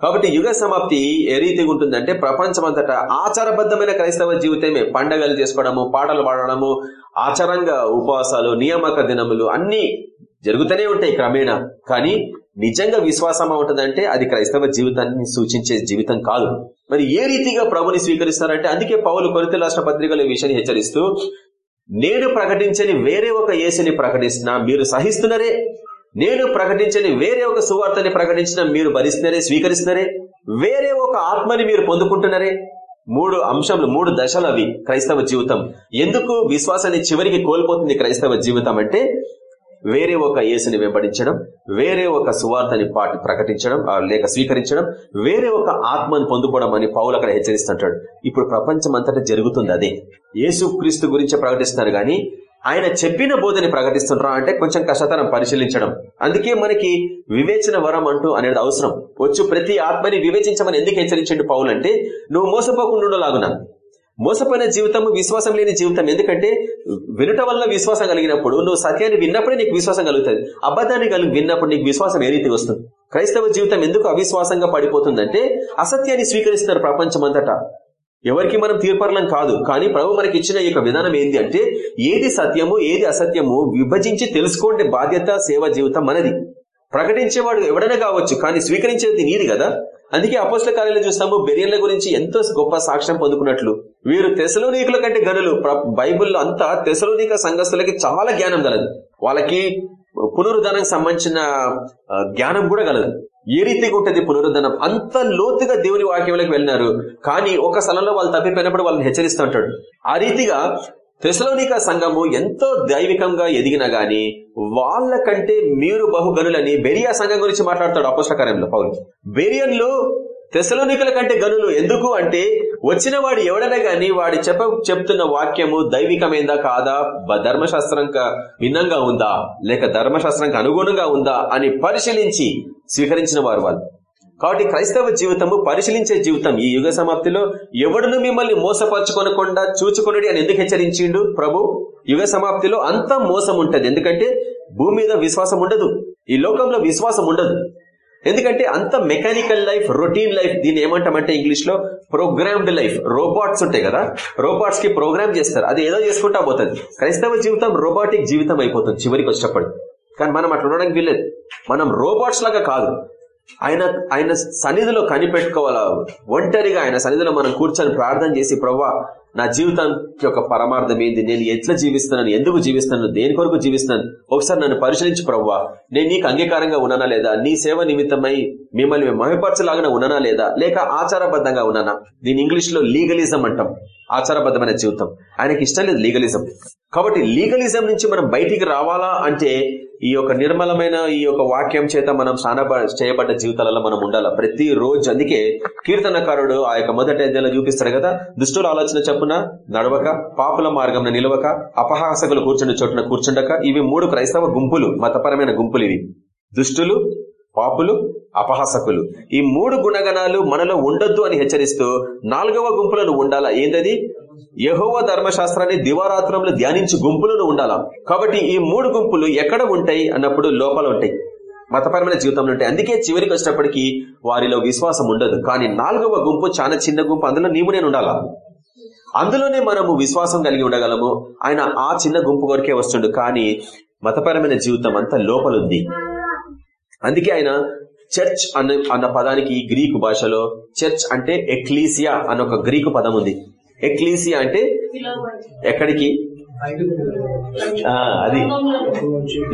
కాబట్టి యుగ సమాప్తి ఏ రీతిగా ఉంటుందంటే ప్రపంచమంతటా ఆచారబద్ధమైన క్రైస్తవ జీవితమే. పండగలు చేసుకోవడము పాటలు పాడడము ఆచారంగా ఉపవాసాలు నియామక దినములు అన్ని జరుగుతూనే ఉంటాయి క్రమేణా. కానీ నిజంగా విశ్వాసమా ఉంటుందంటే అది క్రైస్తవ జీవితాన్ని సూచించే జీవితం కాదు. మరి ఏ రీతిగా ప్రభుని స్వీకరిస్తారంటే అందుకే పౌలు కొరిత రాష్ట్ర పత్రికల విషయాన్ని హెచ్చరిస్తూ నేను ప్రకటించని వేరే ఒక యేసుని ప్రకటిస్తున్నా మీరు సహిస్తున్నారే? నేను ప్రకటించని వేరే ఒక సువార్తని ప్రకటించిన మీరు భరిస్తున్నారే స్వీకరిస్తున్నారే? వేరే ఒక ఆత్మని మీరు పొందుకుంటున్నారే? మూడు అంశంలు మూడు దశలు అవి క్రైస్తవ జీవితం. ఎందుకు విశ్వాసాన్ని చివరికి కోల్పోతుంది క్రైస్తవ జీవితం అంటే వేరే ఒక యేసుని వెంబడించడం వేరే ఒక సువార్తని పాటి ప్రకటించడం లేక స్వీకరించడం వేరే ఒక ఆత్మను పొందుకోవడం అని పౌలు అక్కడ హెచ్చరిస్తుంటాడు. ఇప్పుడు ప్రపంచం అంతటా జరుగుతుంది అదే. యేసు క్రీస్తు గురించి ప్రకటిస్తున్నారు కానీ ఆయన చెప్పిన బోధని ప్రకటిస్తుంటారా అంటే కొంచెం కష్టతరం పరిశీలించడం. అందుకే మనకి వివేచన వరం అంటూ అనేది అవసరం. వచ్చు ప్రతి ఆత్మని వివేచించమని ఎందుకు హెచ్చరించండి పౌలు అంటే నువ్వు మోసపోకుండా లాగునా మోసపోయిన జీవితం విశ్వాసం లేని జీవితం. ఎందుకంటే వినుట వల్ల విశ్వాసం కలిగినప్పుడు నువ్వు సత్యాన్ని విన్నప్పుడే నీకు విశ్వాసం కలుగుతుంది. అబద్ధాన్ని కలిగి విన్నప్పుడు నీకు విశ్వాసం ఏ రీతి వస్తుంది? క్రైస్తవ జీవితం ఎందుకు అవిశ్వాసంగా పడిపోతుందంటే అసత్యాన్ని స్వీకరిస్తున్నారు ప్రపంచమంతటా. ఎవరికి మనం తీర్పరలం కాదు. కానీ ప్రభు మనకి ఇచ్చిన ఈ విధానం ఏంటి అంటే ఏది సత్యము ఏది అసత్యము విభజించి తెలుసుకోండి బాధ్యత సేవ జీవితం మనది. ప్రకటించేవాడు ఎవడైనా కావచ్చు కానీ స్వీకరించేది నీది కదా. అందుకే అపోస్ల కార్యాలయం చూస్తాము బెరియన్ల గురించి ఎంతో గొప్ప సాక్ష్యం పొందుకున్నట్లు. వీరు తెసలోనీకుల కంటే గనులు బైబుల్లో అంతా తెసలోనిక సంఘస్థులకి చాలా జ్ఞానం కలదు వాళ్ళకి పునరుద్ధానానికి సంబంధించిన జ్ఞానం కూడా కలదు ఏ రీతిగా ఉంటుంది పునరుద్ధనం అంత లోతుగా దేవుని వాక్యంలోకి వెళ్ళినారు. కానీ ఒక స్థలంలో వాళ్ళు తప్పిపోయినప్పుడు వాళ్ళని హెచ్చరిస్తూ ఉంటాడు. ఆ రీతిగా తెసలోనిక సంఘము ఎంతో దైవికంగా ఎదిగిన గాని వాళ్ళకంటే మీరు బహుగనులని బెరియా సంఘం గురించి మాట్లాడతాడు అపోష్టకార్యంలో పౌరు బెరియన్లు తెసలోనికల కంటే గనులు. ఎందుకు అంటే వచ్చిన వాడు ఎవడైనా గాని వాడు చెప్ప చెప్తున్న వాక్యము దైవికమైందా కాదా? ధర్మశాస్త్రం భిన్నంగా ఉందా? లేక ధర్మశాస్త్రంకి అనుగుణంగా ఉందా? అని పరిశీలించి స్వీకరించిన వారు వాళ్ళు. కాబట్టి క్రైస్తవ జీవితము పరిశీలించే జీవితం ఈ యుగ సమాప్తిలో ఎవడును మిమ్మల్ని మోసపరచుకొనకుండా చూచుకొనడి అని ఎందుకు హెచ్చరించిండు ప్రభు? యుగ సమాప్తిలో అంతా మోసం ఉంటది ఎందుకంటే భూమి మీద విశ్వాసం ఉండదు. ఈ లోకంలో విశ్వాసం ఉండదు. ఎందుకంటే అంత మెకానికల్ లైఫ్ రొటీన్ లైఫ్ దీన్ని ఏమంటామంటే ఇంగ్లీష్లో ప్రోగ్రామ్డ్ లైఫ్ రోబోట్స్ ఉంటాయి కదా? రోబోట్స్కి ప్రోగ్రామ్ చేస్తారు. అది ఏదో చేసుకుంటా పోతుంది. క్రైస్తవ జీవితం రోబోటిక్ జీవితం అయిపోతుంది. చివరికి వచ్చేటప్పుడు. కానీ మనం అట్లా ఉండడానికి వీల్లేదు. మనం రోబోట్స్ లాగా కాదు. ఆయన ఆయన సన్నిధిలో కనిపెట్టుకోవాలా? ఒంటరిగా ఆయన సన్నిధిలో మనం కూర్చొని ప్రార్థన చేసి ప్రవ్వా నా జీవితానికి యొక్క పరమార్థం ఏంది? నేను ఎట్లా జీవిస్తున్నాను? ఎందుకు జీవిస్తున్నాను? దేని కొరకు జీవిస్తున్నాను? ఒకసారి నన్ను పరిశీలించి ప్రవ్వా. నేను నీకు అంగీకారంగా ఉన్నానా లేదా? నీ సేవ నిమిత్తమై మిమ్మల్ని మహిపరచలాగా ఉన్నానా లేదా? లేక ఆచారబద్ధంగా ఉన్నానా? దీని ఇంగ్లీష్లో లీగలిజం అంటాం. ఆచారబద్ధమైన జీవితం. ఆయనకి ఇష్టం లేదు లీగలిజం కాబట్టి లీగలిజం నుంచి మనం బయటికి రావాలా అంటే ఈ యొక్క నిర్మలమైన ఈ యొక్క వాక్యం చేత మనం స్నాన చేయబడ్డ జీవితాలలో మనం ఉండాలి? ప్రతి రోజు అందుకే కీర్తనకారుడు ఆ యొక్క మొదటి అధ్యాయంలో చూపిస్తాడు కదా దుష్టుల ఆలోచన చెప్పున నడవక పాపుల మార్గం నిలవక అపహాసకులు కూర్చుండి చోటున కూర్చుండక ఇవి మూడు క్రైస్తవ గుంపులు మతపరమైన గుంపులు ఇవి. దుష్టులు పాపులు అపహాసకులు. ఈ మూడు గుణగణాలు మనలో ఉండొద్దు అని హెచ్చరిస్తూ నాలుగవ గుంపులను ఉండాలా? ఏందది? యహోవ ధర్మశాస్త్రాన్ని దివారాత్రంలో ధ్యానించి గుంపులను ఉండాలా? కాబట్టి ఈ మూడు గుంపులు ఎక్కడ ఉంటాయి అన్నప్పుడు లోపల ఉంటాయి. మతపరమైన జీవితంలో ఉంటాయి. అందుకే చివరికి వచ్చినప్పటికీ వారిలో విశ్వాసం ఉండదు. కానీ నాలుగవ గుంపు చాలా చిన్న గుంపు. అందులో నీవు నేను ఉండాలా? అందులోనే మనము విశ్వాసం కలిగి ఉండగలము. ఆయన ఆ చిన్న గుంపు వరకే వస్తుండు. కానీ మతపరమైన జీవితం అంతా లోపలుంది. అందుకే ఆయన చర్చ్ అన్న అన్న పదానికి గ్రీకు భాషలో చర్చ్ అంటే ఎక్లీసియా అన్న ఒక గ్రీకు పదం ఉంది. ఎక్లీసియా అంటే ఎక్కడికి? అది.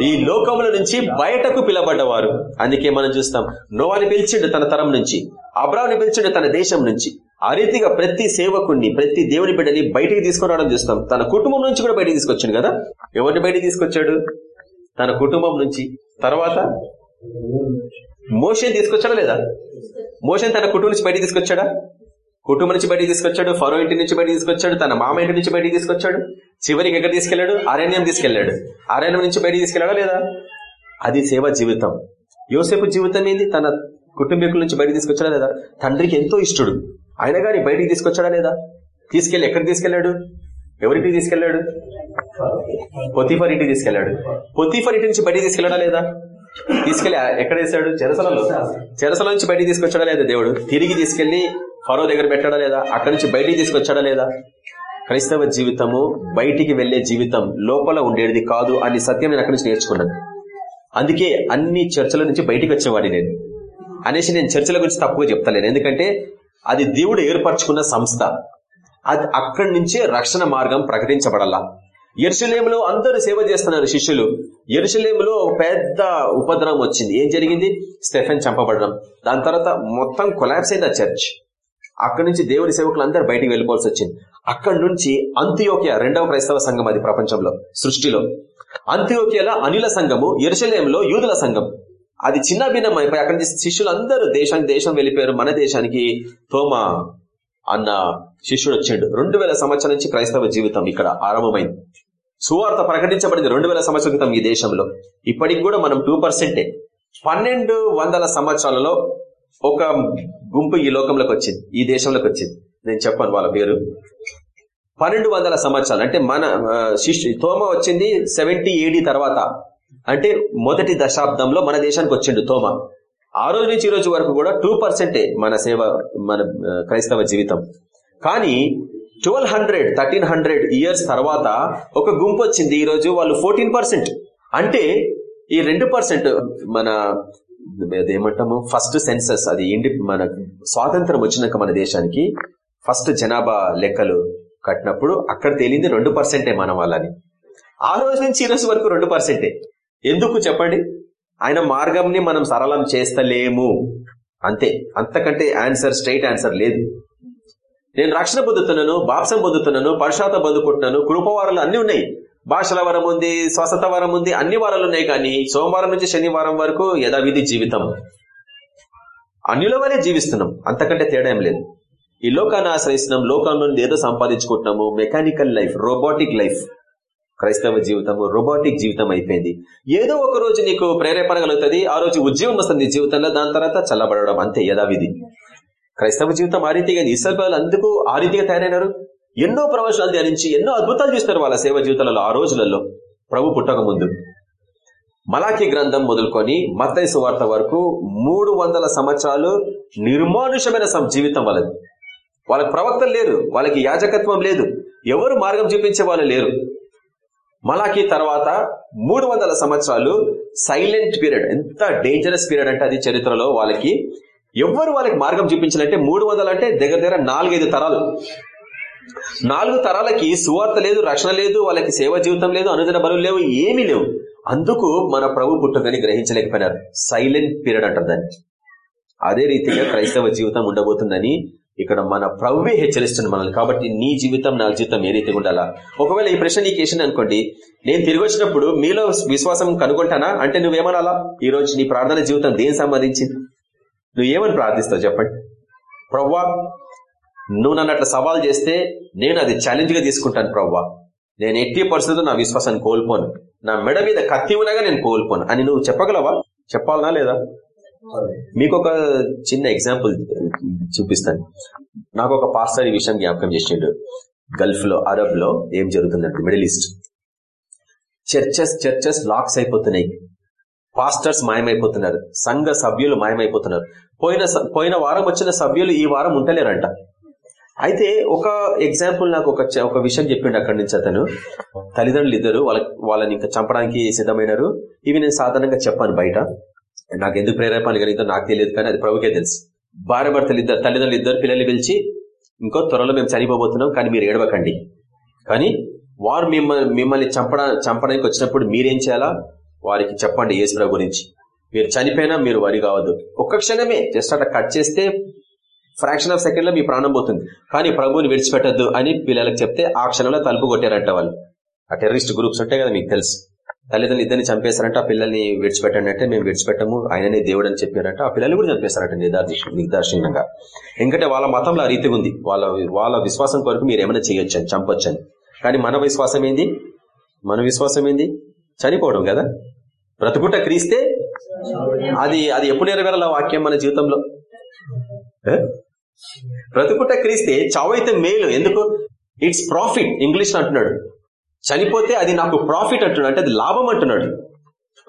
ఈ లోకముల నుంచి బయటకు పిలబడ్డవారు. అందుకే మనం చూస్తాం నోవాని పిలిచిండు తన తరం నుంచి అబ్రావుని పిలిచిండు తన దేశం నుంచి. ఆ రీతిగా ప్రతి సేవకుణ్ణి ప్రతి దేవుని బిడ్డని బయటికి తీసుకుని రావడం చూస్తాం. తన కుటుంబం నుంచి కూడా బయటికి తీసుకొచ్చాడు కదా. ఎవరిని బయటికి తీసుకొచ్చాడు? తన కుటుంబం నుంచి. తర్వాత? మోషన్ తీసుకొచ్చాడా లేదా? మోషన్ తన కుటుంబం నుంచి బయటికి తీసుకొచ్చాడా? కుటుంబం నుంచి బయటికి తీసుకొచ్చాడు ఫరో ఇంటి నుంచి బయటికి తీసుకొచ్చాడు తన మామ ఇంటి నుంచి బయటికి తీసుకొచ్చాడు చివరికి ఎక్కడ తీసుకెళ్ళాడు అరణ్యం తీసుకెళ్ళాడు అరణ్యం నుంచి బయటికి తీసుకెళ్ళాడా లేదా? అది సేవ జీవితం. యోసేపు జీవితం ఏంది? తన కుటుంబీకుల నుంచి బయటికి తీసుకొచ్చాడా లేదా? తండ్రికి ఎంతో ఇష్టడు. ఆయన కానీ బయటికి తీసుకొచ్చాడా లేదా? తీసుకెళ్ళి ఎక్కడ తీసుకెళ్ళాడు ఎవరింటికి తీసుకెళ్ళాడు పొతిఫర్ ఇంటికి తీసుకెళ్ళాడు పొతిఫర్ ఇంటి నుంచి బయటికి తీసుకెళ్ళాడా లేదా? తీసుకెళ్ళి ఎక్కడ వేసాడు చెరసలలో చెరసల. నుంచి బయటికి తీసుకొచ్చాడా లేదా దేవుడు? తిరిగి తీసుకెళ్ళి ఫరో దగ్గర పెట్టాడా లేదా? అక్కడి నుంచి బయటికి తీసుకొచ్చాడా లేదా? క్రైస్తవ జీవితము బయటికి వెళ్ళే జీవితం లోపల ఉండేది కాదు అని సత్యం నేను అక్కడి నుంచి నేర్చుకున్నాను. అందుకే అన్ని చర్చల నుంచి బయటికి వచ్చేవాడి నేను. అనేసి నేను చర్చల గురించి తప్పుగా చెప్తలేను. ఎందుకంటే అది దేవుడు ఏర్పరచుకున్న సంస్థ. అది అక్కడి నుంచే రక్షణ మార్గం ప్రకటించబడాలా. ఎరుసలేములో అందరూ సేవ చేస్తున్నారు శిష్యులు. ఎరుసలేములో పెద్ద ఉపద్రవం వచ్చింది. ఏం జరిగింది? స్టెఫెన్ చంపబడడం. దాని తర్వాత మొత్తం కొలాబ్స్ అయింది ఆ చర్చ్. అక్కడి నుంచి దేవుని సేవకులు అందరూ బయటికి వెళ్ళిపోవాల్సి వచ్చింది. అక్కడి నుంచి అంత్యోక్య రెండవ క్రైస్తవ సంఘం అది ప్రపంచంలో సృష్టిలో. అంత్యోక్యల అనిల సంఘము ఎరుసలేంలో యూదుల సంఘం. అది చిన్న భిన్నం అయిపోయి అక్కడి నుంచి శిష్యులు అందరూ దేశానికి దేశం వెళ్ళిపోయారు. మన దేశానికి తోమా అన్న శిష్యుడు వచ్చాడు. రెండు వేల సంవత్సరాల నుంచి క్రైస్తవ జీవితం ఇక్కడ ఆరంభమైంది. సువార్త ప్రకటించబడింది రెండు వేల సంవత్సరాల క్రితం ఈ దేశంలో. ఇప్పటికి కూడా మనం టూ పర్సెంటే. పన్నెండు వందల సంవత్సరాలలో ఒక గుంపు ఈ లోకంలోకి వచ్చింది ఈ దేశంలోకి వచ్చింది. నేను చెప్పాను వాళ్ళ పేరు. పన్నెండు వందల సంవత్సరాలు అంటే మన శిష్యు తోమ వచ్చింది సెవెంటీ ఏడీ తర్వాత. అంటే మొదటి దశాబ్దంలో మన దేశానికి వచ్చిండు తోమ. ఆ రోజు నుంచి ఈ రోజు వరకు కూడా టూ పర్సెంటే మన సేవ మన క్రైస్తవ జీవితం. కానీ twelve hundred thirteen hundred years తర్వాత ఒక గుంపు వచ్చింది. ఈ రోజు వాళ్ళు ఫోర్టీన్ పర్సెంట్ అంటే ఈ రెండు పర్సెంట్ మన ఏమంటాము ఫస్ట్ సెన్సస్ అది ఇండి మన స్వాతంత్రం వచ్చినాక మన దేశానికి ఫస్ట్ జనాభా లెక్కలు కట్టినప్పుడు అక్కడ తేలింది రెండు పర్సెంటే మన వాళ్ళని. ఆ రోజు నుంచి ఈ రోజు వరకు రెండు పర్సెంటే ఎందుకు చెప్పండి? ఆయన మార్గంని మనం సరళం చేస్తలేము. అంతే. అంతకంటే ఆన్సర్ స్ట్రైట్ ఆన్సర్ లేదు. నేను రక్షణ పొందుతున్నాను బాప్సం పొందుతున్నాను పరుషాత పొందుకుంటున్నాను కృపవారాలు అన్ని ఉన్నాయి. భాషల వరం ఉంది స్వస్థత వరం ఉంది అన్ని వారాలు ఉన్నాయి కానీ సోమవారం నుంచి శనివారం వరకు యథావిధి జీవితం. అన్యుల వల్లే జీవిస్తున్నాం అంతకంటే తేడా ఏం లేదు. ఈ లోకాన్ని ఆశ్రయిస్తున్నాం లోకంలో ఏదో సంపాదించుకుంటున్నాము మెకానికల్ లైఫ్ రోబోటిక్ లైఫ్. క్రైస్తవ జీవితము రోబోటిక్ జీవితం అయిపోయింది. ఏదో ఒక రోజు నీకు ప్రేరేపణ కలుగుతుంది ఆ రోజు ఉద్యమం వస్తుంది జీవితంలో దాని తర్వాత చల్లబడడం అంతే యథావిధి. క్రైస్తవ జీవితం ఆ రీతిగా ఇస్రాయల్ అందుకు ఆ రీతిగా తయారైనారు. ఎన్నో ప్రవచనాలు ధ్యానించి ఎన్నో అద్భుతాలు చూస్తారు వాళ్ళ సేవ జీవితాలలో ఆ రోజులలో. ప్రభు పుట్టక ముందు. మలాఖీ గ్రంథం మొదలుకొని మత్తయి సువార్త వరకు మూడు వందల సంవత్సరాలు నిర్మానుషమైన జీవితం వాళ్ళది. వాళ్ళకి ప్రవక్తలు లేరు వాళ్ళకి యాజకత్వం లేదు ఎవరు మార్గం చూపించే వాళ్ళు లేరు. మలాకి తర్వాత మూడు వందల సంవత్సరాలు సైలెంట్ పీరియడ్ ఎంత డేంజరస్ పీరియడ్ అంటే అది చరిత్రలో వాళ్ళకి ఎవ్వరు వాళ్ళకి మార్గం చూపించాలంటే మూడు వందలు అంటే దగ్గర దగ్గర నాలుగైదు తరాలు. నాలుగు తరాలకి సువార్త లేదు రక్షణ లేదు వాళ్ళకి సేవ జీవితం లేదు అనుదిన బలు లేవు ఏమీ లేవు. అందుకు మన ప్రభు పుట్టుకని గ్రహించలేకపోయినారు. సైలెంట్ పీరియడ్ అంటారు దాన్ని. అదే రీతిగా క్రైస్తవ జీవితం ఉండబోతుందని ఇక్కడ మన ప్రభువే హెచ్చరిస్తుంది మనల్ని. కాబట్టి నీ జీవితం నా జీవితం ఏ రీతిగా ఉండాలా? ఒకవేళ ఈ ప్రశ్న నీకు వేసింది అనుకోండి నేను తిరిగి వచ్చినప్పుడు మీలో విశ్వాసం కనుగొంటానా? అంటే నువ్వేమనాలా? ఈ రోజు నీ ప్రార్థన జీవితం దేని సంబంధించింది? నువ్వు ఏమని ప్రార్థిస్తావు చెప్పండి? ప్రవ్వా నువ్వు నన్ను అట్లా సవాల్ చేస్తే నేను అది ఛాలెంజ్గా తీసుకుంటాను ప్రవ్వా. నేను ఎట్టి పరిస్థితుల్లో నా విశ్వాసాన్ని కోల్పోను. నా మెడ మీద కత్తి ఉన్నగా నేను కోల్పోను. అని నువ్వు చెప్పగలవా? చెప్పాలనా లేదా? మీకు ఒక చిన్న ఎగ్జాంపుల్ చూపిస్తాను. నాకు ఒక పాస్టర్ ఈ విషయం జ్ఞాపకం చేసిండు. గల్ఫ్లో అరబ్లో ఏం జరుగుతుందంటే Middle East. Churches churches locks అయిపోతున్నాయి. పాస్టర్స్ మాయమైపోతున్నారు సంఘ సభ్యులు మాయమైపోతున్నారు. పోయిన పోయిన వారం వచ్చిన సభ్యులు ఈ వారం ఉంటలేరంట అయితే ఒక ఎగ్జాంపుల్ నాకు ఒక చ- ఒక విషయం చెప్పిండు అక్కడి నుంచి అతను. తల్లిదండ్రులు ఇద్దరు వాళ్ళ వాళ్ళని ఇంకా చంపడానికి సిద్ధమైనారు. ఇవి నేను సాధారణంగా చెప్పాను బయట. నాకు ఎందుకు ప్రేరేపణ కలిగిందో నాకు తెలియదు కానీ అది ప్రభుకే తెలుసు. భార్య భర్తలు ఇద్దరు తల్లిదండ్రులు ఇద్దరు పిల్లల్ని పిలిచి ఇంకో త్వరలో మేము చనిపోబోతున్నాం కానీ మీరు ఏడవకండి. కానీ వారు మిమ్మల్ని మిమ్మల్ని చంపడా చంపడానికి వచ్చినప్పుడు మీరేం చేయాలా? వారికి చెప్పండి ఏసుల గురించి. మీరు చనిపోయినా మీరు వరి కావద్దు. ఒక్క క్షణమే జస్ట్ అట్లా కట్ చేస్తే ఫ్రాక్షన్ ఆఫ్ సెకండ్లో మీ ప్రాణం పోతుంది. కానీ ప్రభువుని విడిచిపెట్టద్దు అని పిల్లలకు చెప్తే ఆ క్షణంలో తలుపు కొట్టారంట వాళ్ళు. ఆ టెర్రరిస్ట్ గ్రూప్స్ ఉంటాయి కదా మీకు తెలుసు. తల్లిదండ్రులు ఇద్దరిని చంపేశారంటే ఆ పిల్లల్ని విడిచిపెట్టండి అంటే మేము విడిచిపెట్టము ఆయననే దేవుడు అని చెప్పారంట. ఆ పిల్లలు కూడా చంపేశారంట నిర్దార్శ నిర్దాక్షిణ్యంగా. ఎందుకంటే వాళ్ళ మతంలో ఆ రీతి ఉంది. వాళ్ళ వాళ్ళ విశ్వాసం కొరకు మీరు ఏమైనా చేయొచ్చు అని చంపొచ్చని. కానీ మన విశ్వాసం ఏంది? మన విశ్వాసం ఏంది? చనిపోవడం కదా? బ్రతుకుట క్రీస్తే అది అది ఎప్పుడు నెరవేరాల వాక్యం మన జీవితంలో? బ్రతుకుట క్రీస్తే చావైతే మేలు. ఎందుకు? ఇట్స్ ప్రాఫిట్ ఇంగ్లీష్ అంటున్నాడు. చనిపోతే అది నాకు ప్రాఫిట్ అంటున్నాడు. అంటే అది లాభం అంటున్నాడు.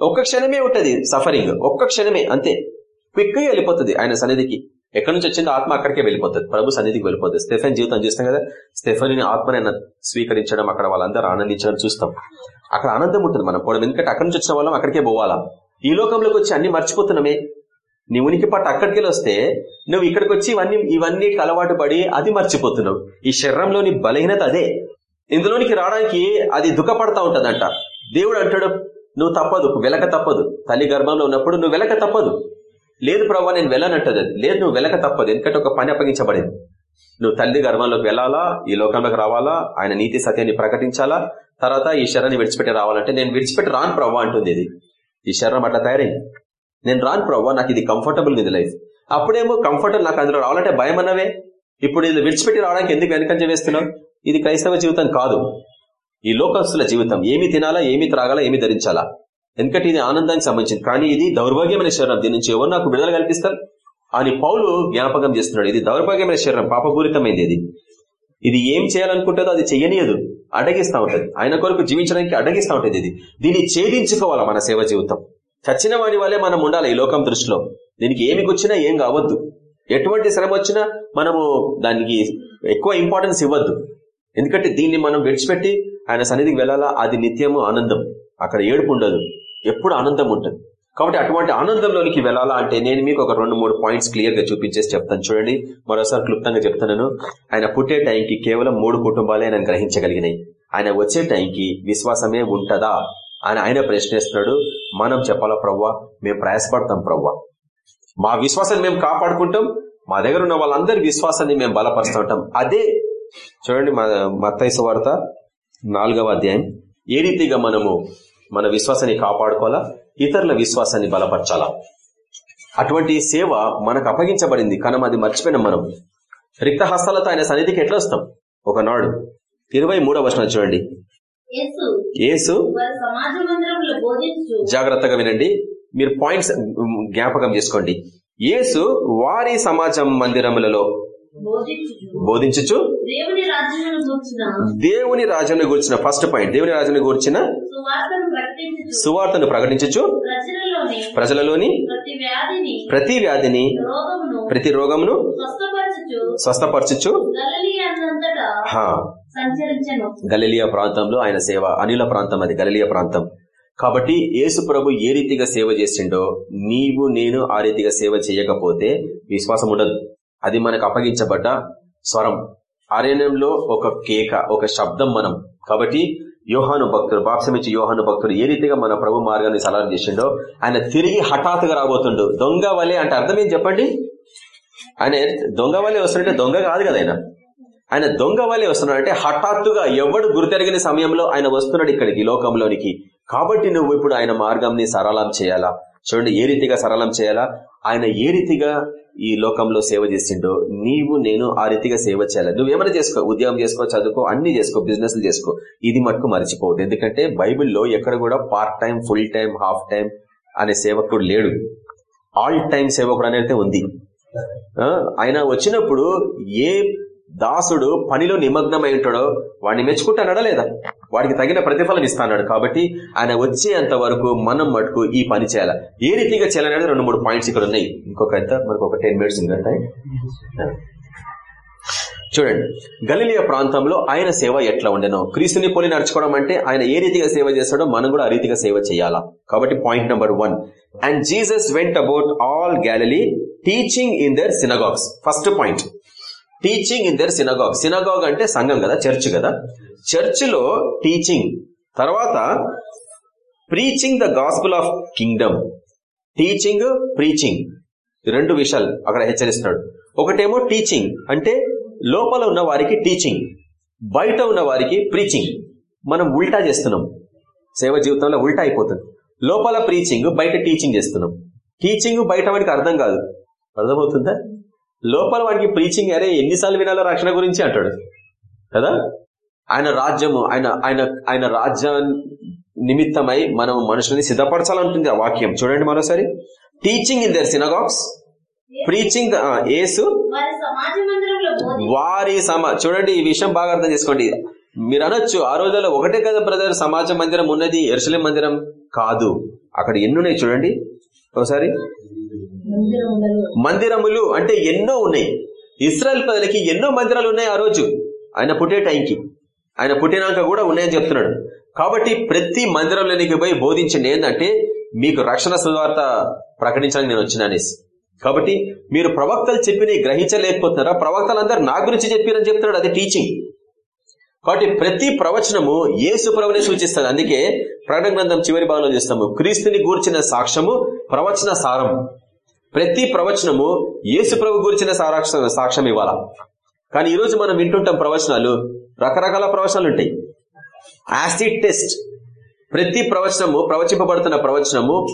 ఒక్క క్షణమే ఉంటుంది సఫరింగ్ ఒక్క క్షణమే అంతే. క్విక్ వెళ్ళిపోతుంది ఆయన సన్నిధికి. ఎక్కడి నుంచి వచ్చిందో ఆత్మ అక్కడికే వెళ్ళిపోతుంది. ప్రభు సన్నిధికి వెళ్ళిపోతుంది. స్టెఫెన్ జీవితం చూస్తాం కదా? స్టెఫెన్ ఆత్మనైనా స్వీకరించడం అక్కడ వాళ్ళందరూ ఆనందించడం చూస్తాం. అక్కడ ఆనందం ఉంటుంది మనం పోవడం. ఎందుకంటే అక్కడి నుంచి వచ్చిన వాళ్ళం అక్కడికే పోవాలా? ఈ లోకంలోకి వచ్చి అన్ని మర్చిపోతున్నామే. నీ ఉనికి పాటు అక్కడికి వస్తే నువ్వు ఇక్కడికి వచ్చి ఇవన్నీ ఇవన్నీ అలవాటు పడి అది మర్చిపోతున్నావు. ఈ శరీరంలోని బలహీనత అదే. ఇందులోనికి రావడానికి అది దుఃఖపడతా ఉంటదంట. దేవుడు అంటాడు నువ్వు తప్పదు వెలక తప్పదు. తల్లి గర్భంలో ఉన్నప్పుడు నువ్వు వెలక తప్పదు. లేదు ప్రభావ నేను వెళ్ళనంటది. అది లేదు నువ్వు వెలక తప్పదు. ఎందుకంటే ఒక పని అప్పగించబడింది. నువ్వు తల్లి గర్భంలోకి వెళ్ళాలా? ఈ లోకంలోకి రావాలా? ఆయన నీతి సత్యాన్ని ప్రకటించాలా? తర్వాత ఈ శరణి విడిచిపెట్టి రావాలంటే నేను విడిచిపెట్టి రాను ప్రవ్వా అంటుంది ఇది. ఈ శరణం అట్లా తయారైంది. నేను రాను ప్రవ్వా నాకు ఇది కంఫర్టబుల్ ఇది లైఫ్ అప్పుడేమో కంఫర్టబుల్ నాకు అందులో రావాలంటే భయం అన్నవే. ఇప్పుడు ఇది విడిచిపెట్టి రావడానికి ఎందుకు వెనకంజ వేస్తున్నావు? ఇది క్రైస్తవ జీవితం కాదు. ఈ లోకస్తుల జీవితం ఏమి తినాలా ఏమి త్రాగాలా ఏమి ధరించాలా? ఎందుకంటే ఇది ఆనందానికి సంబంధించింది. కానీ ఇది దౌర్భాగ్యమైన శరీరం దీని నుంచి ఎవరు నాకు విడుదల కల్పిస్తారు? అని పౌలు జ్ఞాపకం చేస్తున్నాడు. ఇది దౌర్భాగ్యమైన శరీరం పాపపూరితమైంది ఇది. ఇది ఏం చేయాలనుకుంటుందో అది చెయ్యనియదు. అడగిస్తా ఉంటది. ఆయన కొరకు జీవించడానికి అడగిస్తా ఉంటది ఇది. దీన్ని ఛేదించుకోవాలా మన సేవ జీవితం. చచ్చిన వాడి వల్లే మనం ఉండాలి ఈ లోకం దృష్టిలో. దీనికి ఏమి వచ్చినా ఏం కావద్దు. ఎటువంటి శ్రమ వచ్చినా మనము దానికి ఎక్కువ ఇంపార్టెన్స్ ఇవ్వద్దు. ఎందుకంటే దీన్ని మనం విడిచిపెట్టి ఆయన సన్నిధికి వెళ్ళాలా? అది నిత్యము ఆనందం. అక్కడ ఏడుపు ఉండదు. ఎప్పుడు ఆనందం ఉంటుంది. కాబట్టి అటువంటి ఆనందంలోనికి వెళ్ళాలా అంటే నేను మీకు ఒక రెండు మూడు పాయింట్స్ క్లియర్గా చూపించేసి చెప్తాను. చూడండి. మరోసారి క్లుప్తంగా చెప్తున్నాను. ఆయన పుట్టే టైంకి కేవలం మూడు కుటుంబాలే ఆయన గ్రహించగలిగినాయి. ఆయన వచ్చే టైంకి విశ్వాసమే ఉంటదా? అని ఆయన ప్రశ్నిస్తున్నాడు. మనం చెప్పాలా ప్రవ్వా? మేము ప్రయాసపడతాం ప్రవ్వా. మా విశ్వాసాన్ని మేము కాపాడుకుంటాం. మా దగ్గర ఉన్న వాళ్ళందరి విశ్వాసాన్ని మేము బలపరుస్తూ ఉంటాం. అదే చూడండి మత్తైసు వార్త నాలుగవ అధ్యాయం. ఏ రీతిగా మనము మన విశ్వాసాన్ని కాపాడుకోవాలా? ఇతరుల విశ్వాసాన్ని బలపరచాలా? అటువంటి సేవ మనకు అప్పగించబడింది కానీ అది మర్చిపోయినాం మనం. రిక్త హస్తాలతో ఆయన సన్నిధికి ఎట్లా వస్తాం? ఒకనాడు ఇరవై మూడవ వచనం చూడండి. ఏసు జాగ్రత్తగా వినండి. మీరు పాయింట్స్ జ్ఞాపకం చేసుకోండి. యేసు వారి సమాజం మందిరములలో
బోధించు
బోధించుచు
దేవుని గూర్చిన
రాజ్యాన్ని గురించిన ఫస్ట్ పాయింట్ దేవుని రాజ్యాన్ని గురించిన
సువార్తను ప్రకటించు
సువార్తను ప్రకటించుచు
ప్రజలలోని ప్రతి వ్యాధిని
ప్రతి
రోగమును
ప్రతి రోగమును
స్వస్థపరచుచు
స్వస్థపరచుచు
గలలి అన్నంతటా
హా.
సంచరించను.
గలిలియా ప్రాంతంలో ఆయన సేవ అనిల ప్రాంతం అది గలిలియా ప్రాంతం. కాబట్టి యేసు ప్రభు ఏ రీతిగా సేవ చేసిండో నీవు నేను ఆ రీతిగా సేవ చేయకపోతే విశ్వాసం ఉండదు. అది మనకు అప్పగించబడ్డ స్వరం. అరణ్యంలో ఒక కేక ఒక శబ్దం మనం. కాబట్టి యోహాను భక్తుడు బాప్సమిచ్చి యోహాను భక్తుడు ఏ రీతిగా మన ప్రభు మార్గాన్ని సలహా చేసిండో ఆయన తిరిగి హఠాత్తుగా రాబోతుండు. దొంగ వలె అంటే అర్థం ఏం చెప్పండి? ఆయన దొంగ వలె వస్తుంటే దొంగ కాదు కదా ఆయన. ఆయన దొంగ వలె వస్తున్నాడు అంటే హఠాత్తుగా ఎవడు గురితెరగని సమయంలో ఆయన వస్తున్నాడు ఇక్కడికి లోకంలోనికి. కాబట్టి నువ్వు ఇప్పుడు ఆయన మార్గంని సరళం చేయాలా? చూడండి ఏ రీతిగా సరళం చేయాలా? ఆయన ఏ రీతిగా ఈ లోకంలో సేవ చేసిండో నీవు నేను ఆ రీతిగా సేవ చేయాలి. నువ్వేమైనా చేసుకో ఉద్యోగం చేసుకో చదువుకో అన్ని చేసుకో బిజినెస్ చేసుకో. ఇది మటుకు మర్చిపోవద్దు. ఎందుకంటే బైబిల్లో ఎక్కడ కూడా part time full time half time అనే సేవకుడు లేడు. ఆల్ టైం సేవకుడు అనేది ఉంది. ఆ, ఆయన వచ్చినప్పుడు ఏ దాసుడు పనిలో నిమగ్నమై ఉంటాడో వాడిని మెచ్చుకుంటాడా లేదా? వాడికి తగిన ప్రతిఫలం ఇస్తాడు కాబట్టి ఆయన వచ్చేంత వరకు మనం మటుకు ఈ పని చేయాలి. ఏ రీతిగా చేయాలనేది రెండు మూడు పాయింట్స్ ఇక్కడ ఉన్నాయి. ఇంకొక ఎంత? మనకు ఒక టెన్ మినిట్స్ ఉంది చూడండి. గలిలియ ప్రాంతంలో ఆయన సేవ ఎట్లా ఉండేనో. క్రీస్తుని పోలి నడుచుకోవడం అంటే ఆయన ఏ రీతిగా సేవ చేస్తాడో మనం కూడా ఆ రీతిగా సేవ చేయాలా. కాబట్టి point number one and Jesus went about all Galilee teaching in their synagogues first point teaching in their synagogue synagogue అంటే సంఘం కదా? చర్చ్ కదా? చర్చ్లో టీచింగ్ తర్వాత preaching the gospel of kingdom teaching preaching రెండు విషయాలు అక్కడ హెచ్చరిస్తున్నాడు. ఒకటేమో టీచింగ్ అంటే లోపల ఉన్న వారికి టీచింగ్ బయట ఉన్న వారికి ప్రీచింగ్ మనం ఉల్టా చేస్తున్నాం. సేవ జీవితంలో ఉల్టా అయిపోతుంది. లోపల ప్రీచింగ్ బయట టీచింగ్ చేస్తున్నాం. టీచింగ్ బయట వాడికి అర్థం కాదు. అర్థమవుతుందా? లోపల వాడికి ప్రీచింగ్ అరే ఎన్నిసార్లు వినాలో రక్షణ గురించి అంటాడు. కదా? ఆయన రాజ్యము ఆయన ఆయన ఆయన రాజ్య నిమిత్తమై మనం మనుషుల్ని సిద్ధపరచాలంటుంది ఆ వాక్యం. చూడండి మరోసారి. Teaching in their synagogues preaching Yesu
వారి
సమా చూడండి ఈ విషయం బాగా అర్థం చేసుకోండి. మీరు అనొచ్చు ఆ రోజుల్లో ఒకటే కదా బ్రదర్ సమాజ మందిరం ఉన్నది ఎరుసలేం మందిరం కాదు. అక్కడ ఎన్నున్నాయి చూడండి. ఒకసారి. మందిరములు అంటే ఎన్నో ఉన్నాయి. ఇస్రాయల్ ప్రజలకి ఎన్నో మందిరాలు ఉన్నాయి ఆ రోజు. ఆయన పుట్టే టైంకి. ఆయన పుట్టినాక కూడా ఉన్నాయని చెప్తున్నాడు. కాబట్టి ప్రతి మందిరంలోనికి పోయి బోధించండి. ఏంటంటే మీకు రక్షణ సువార్త ప్రకటించడానికి నేను వచ్చిన అనేసి. కాబట్టి మీరు ప్రవక్తలు చెప్పిన గ్రహించలేకపోతున్నారా? ప్రవక్తలందరూ నా గురించి చెప్పారని చెప్తున్నాడు అది టీచింగ్ కాబట్టి ప్రతి ప్రవచనము యేసు ప్రభుని సూచిస్తుంది. అందుకే ప్రకటన గ్రంథం చివరి భాగంలో చూస్తాము. క్రీస్తుని గూర్చిన సాక్ష్యము ప్రవచన సారం ప్రతి ప్రవచనము యేసు ప్రభు గురించిన సారాక్ష సాక్ష్యం ఇవ్వాలా? కానీ ఈరోజు మనం వింటుంటాం ప్రవచనాలు. రకరకాల ప్రవచనాలు ఉంటాయి. Acid test. ప్రతి ప్రవచనము ప్రవచింపబడుతున్న ప్రవచనము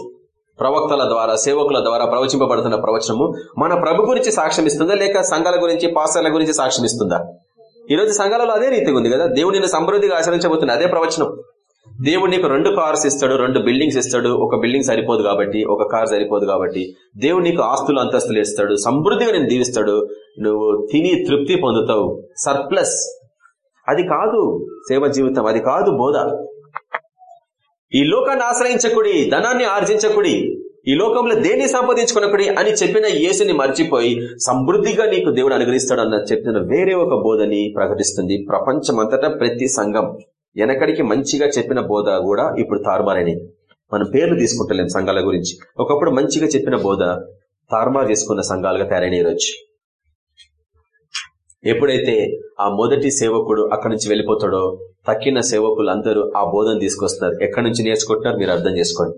ప్రవక్తల ద్వారా సేవకుల ద్వారా ప్రవచింపబడుతున్న ప్రవచనము మన ప్రభు గురించి సాక్ష్యం ఇస్తుందా? లేక సంఘాల గురించి పాసాల గురించి సాక్ష్యం ఇస్తుందా? ఈరోజు సంఘాలలో అదే రీతిగా ఉంది కదా? దేవుడు నిన్ను సమృద్ధిగా ఆచరించబోతుంది అదే ప్రవచనం. దేవుడు నీకు రెండు కార్స్ ఇస్తాడు రెండు బిల్డింగ్స్ ఇస్తాడు. ఒక బిల్డింగ్ సరిపోదు కాబట్టి ఒక కార్ సరిపోదు కాబట్టి దేవుడు నీకు ఆస్తులు అంతస్తులు ఇస్తాడు. సమృద్ధిగా నేను దీవిస్తాడు. నువ్వు తిని తృప్తి పొందుతావు. సర్ప్లస్. అది కాదు సేవ జీవితం అది కాదు బోధ. ఈ లోకాన్ని ఆశ్రయించకుడి ధనాన్ని ఆర్జించకుడి ఈ లోకంలో దేన్ని సంపాదించుకున్నకుడి అని చెప్పిన యేసుని మర్చిపోయి సమృద్ధిగా నీకు దేవుడు అనుగ్రహిస్తాడన్న చెప్పిన వేరే ఒక బోధని ప్రకటిస్తుంది ప్రపంచమంతటా ప్రతి సంఘం. వెనకడికి మంచిగా చెప్పిన బోధ కూడా ఇప్పుడు తారుమారని మనం పేర్లు తీసుకుంటలేం సంఘాల గురించి. ఒకప్పుడు మంచిగా చెప్పిన బోధ తారుమారు చేసుకున్న సంఘాలుగా తయారైన ఈరోజు. ఎప్పుడైతే ఆ మొదటి సేవకుడు అక్కడి నుంచి వెళ్ళిపోతాడో తక్కిన సేవకులు అందరూ ఆ బోధన తీసుకొస్తారు ఎక్కడి నుంచి నేర్చుకుంటున్నారు? మీరు అర్థం చేసుకోండి.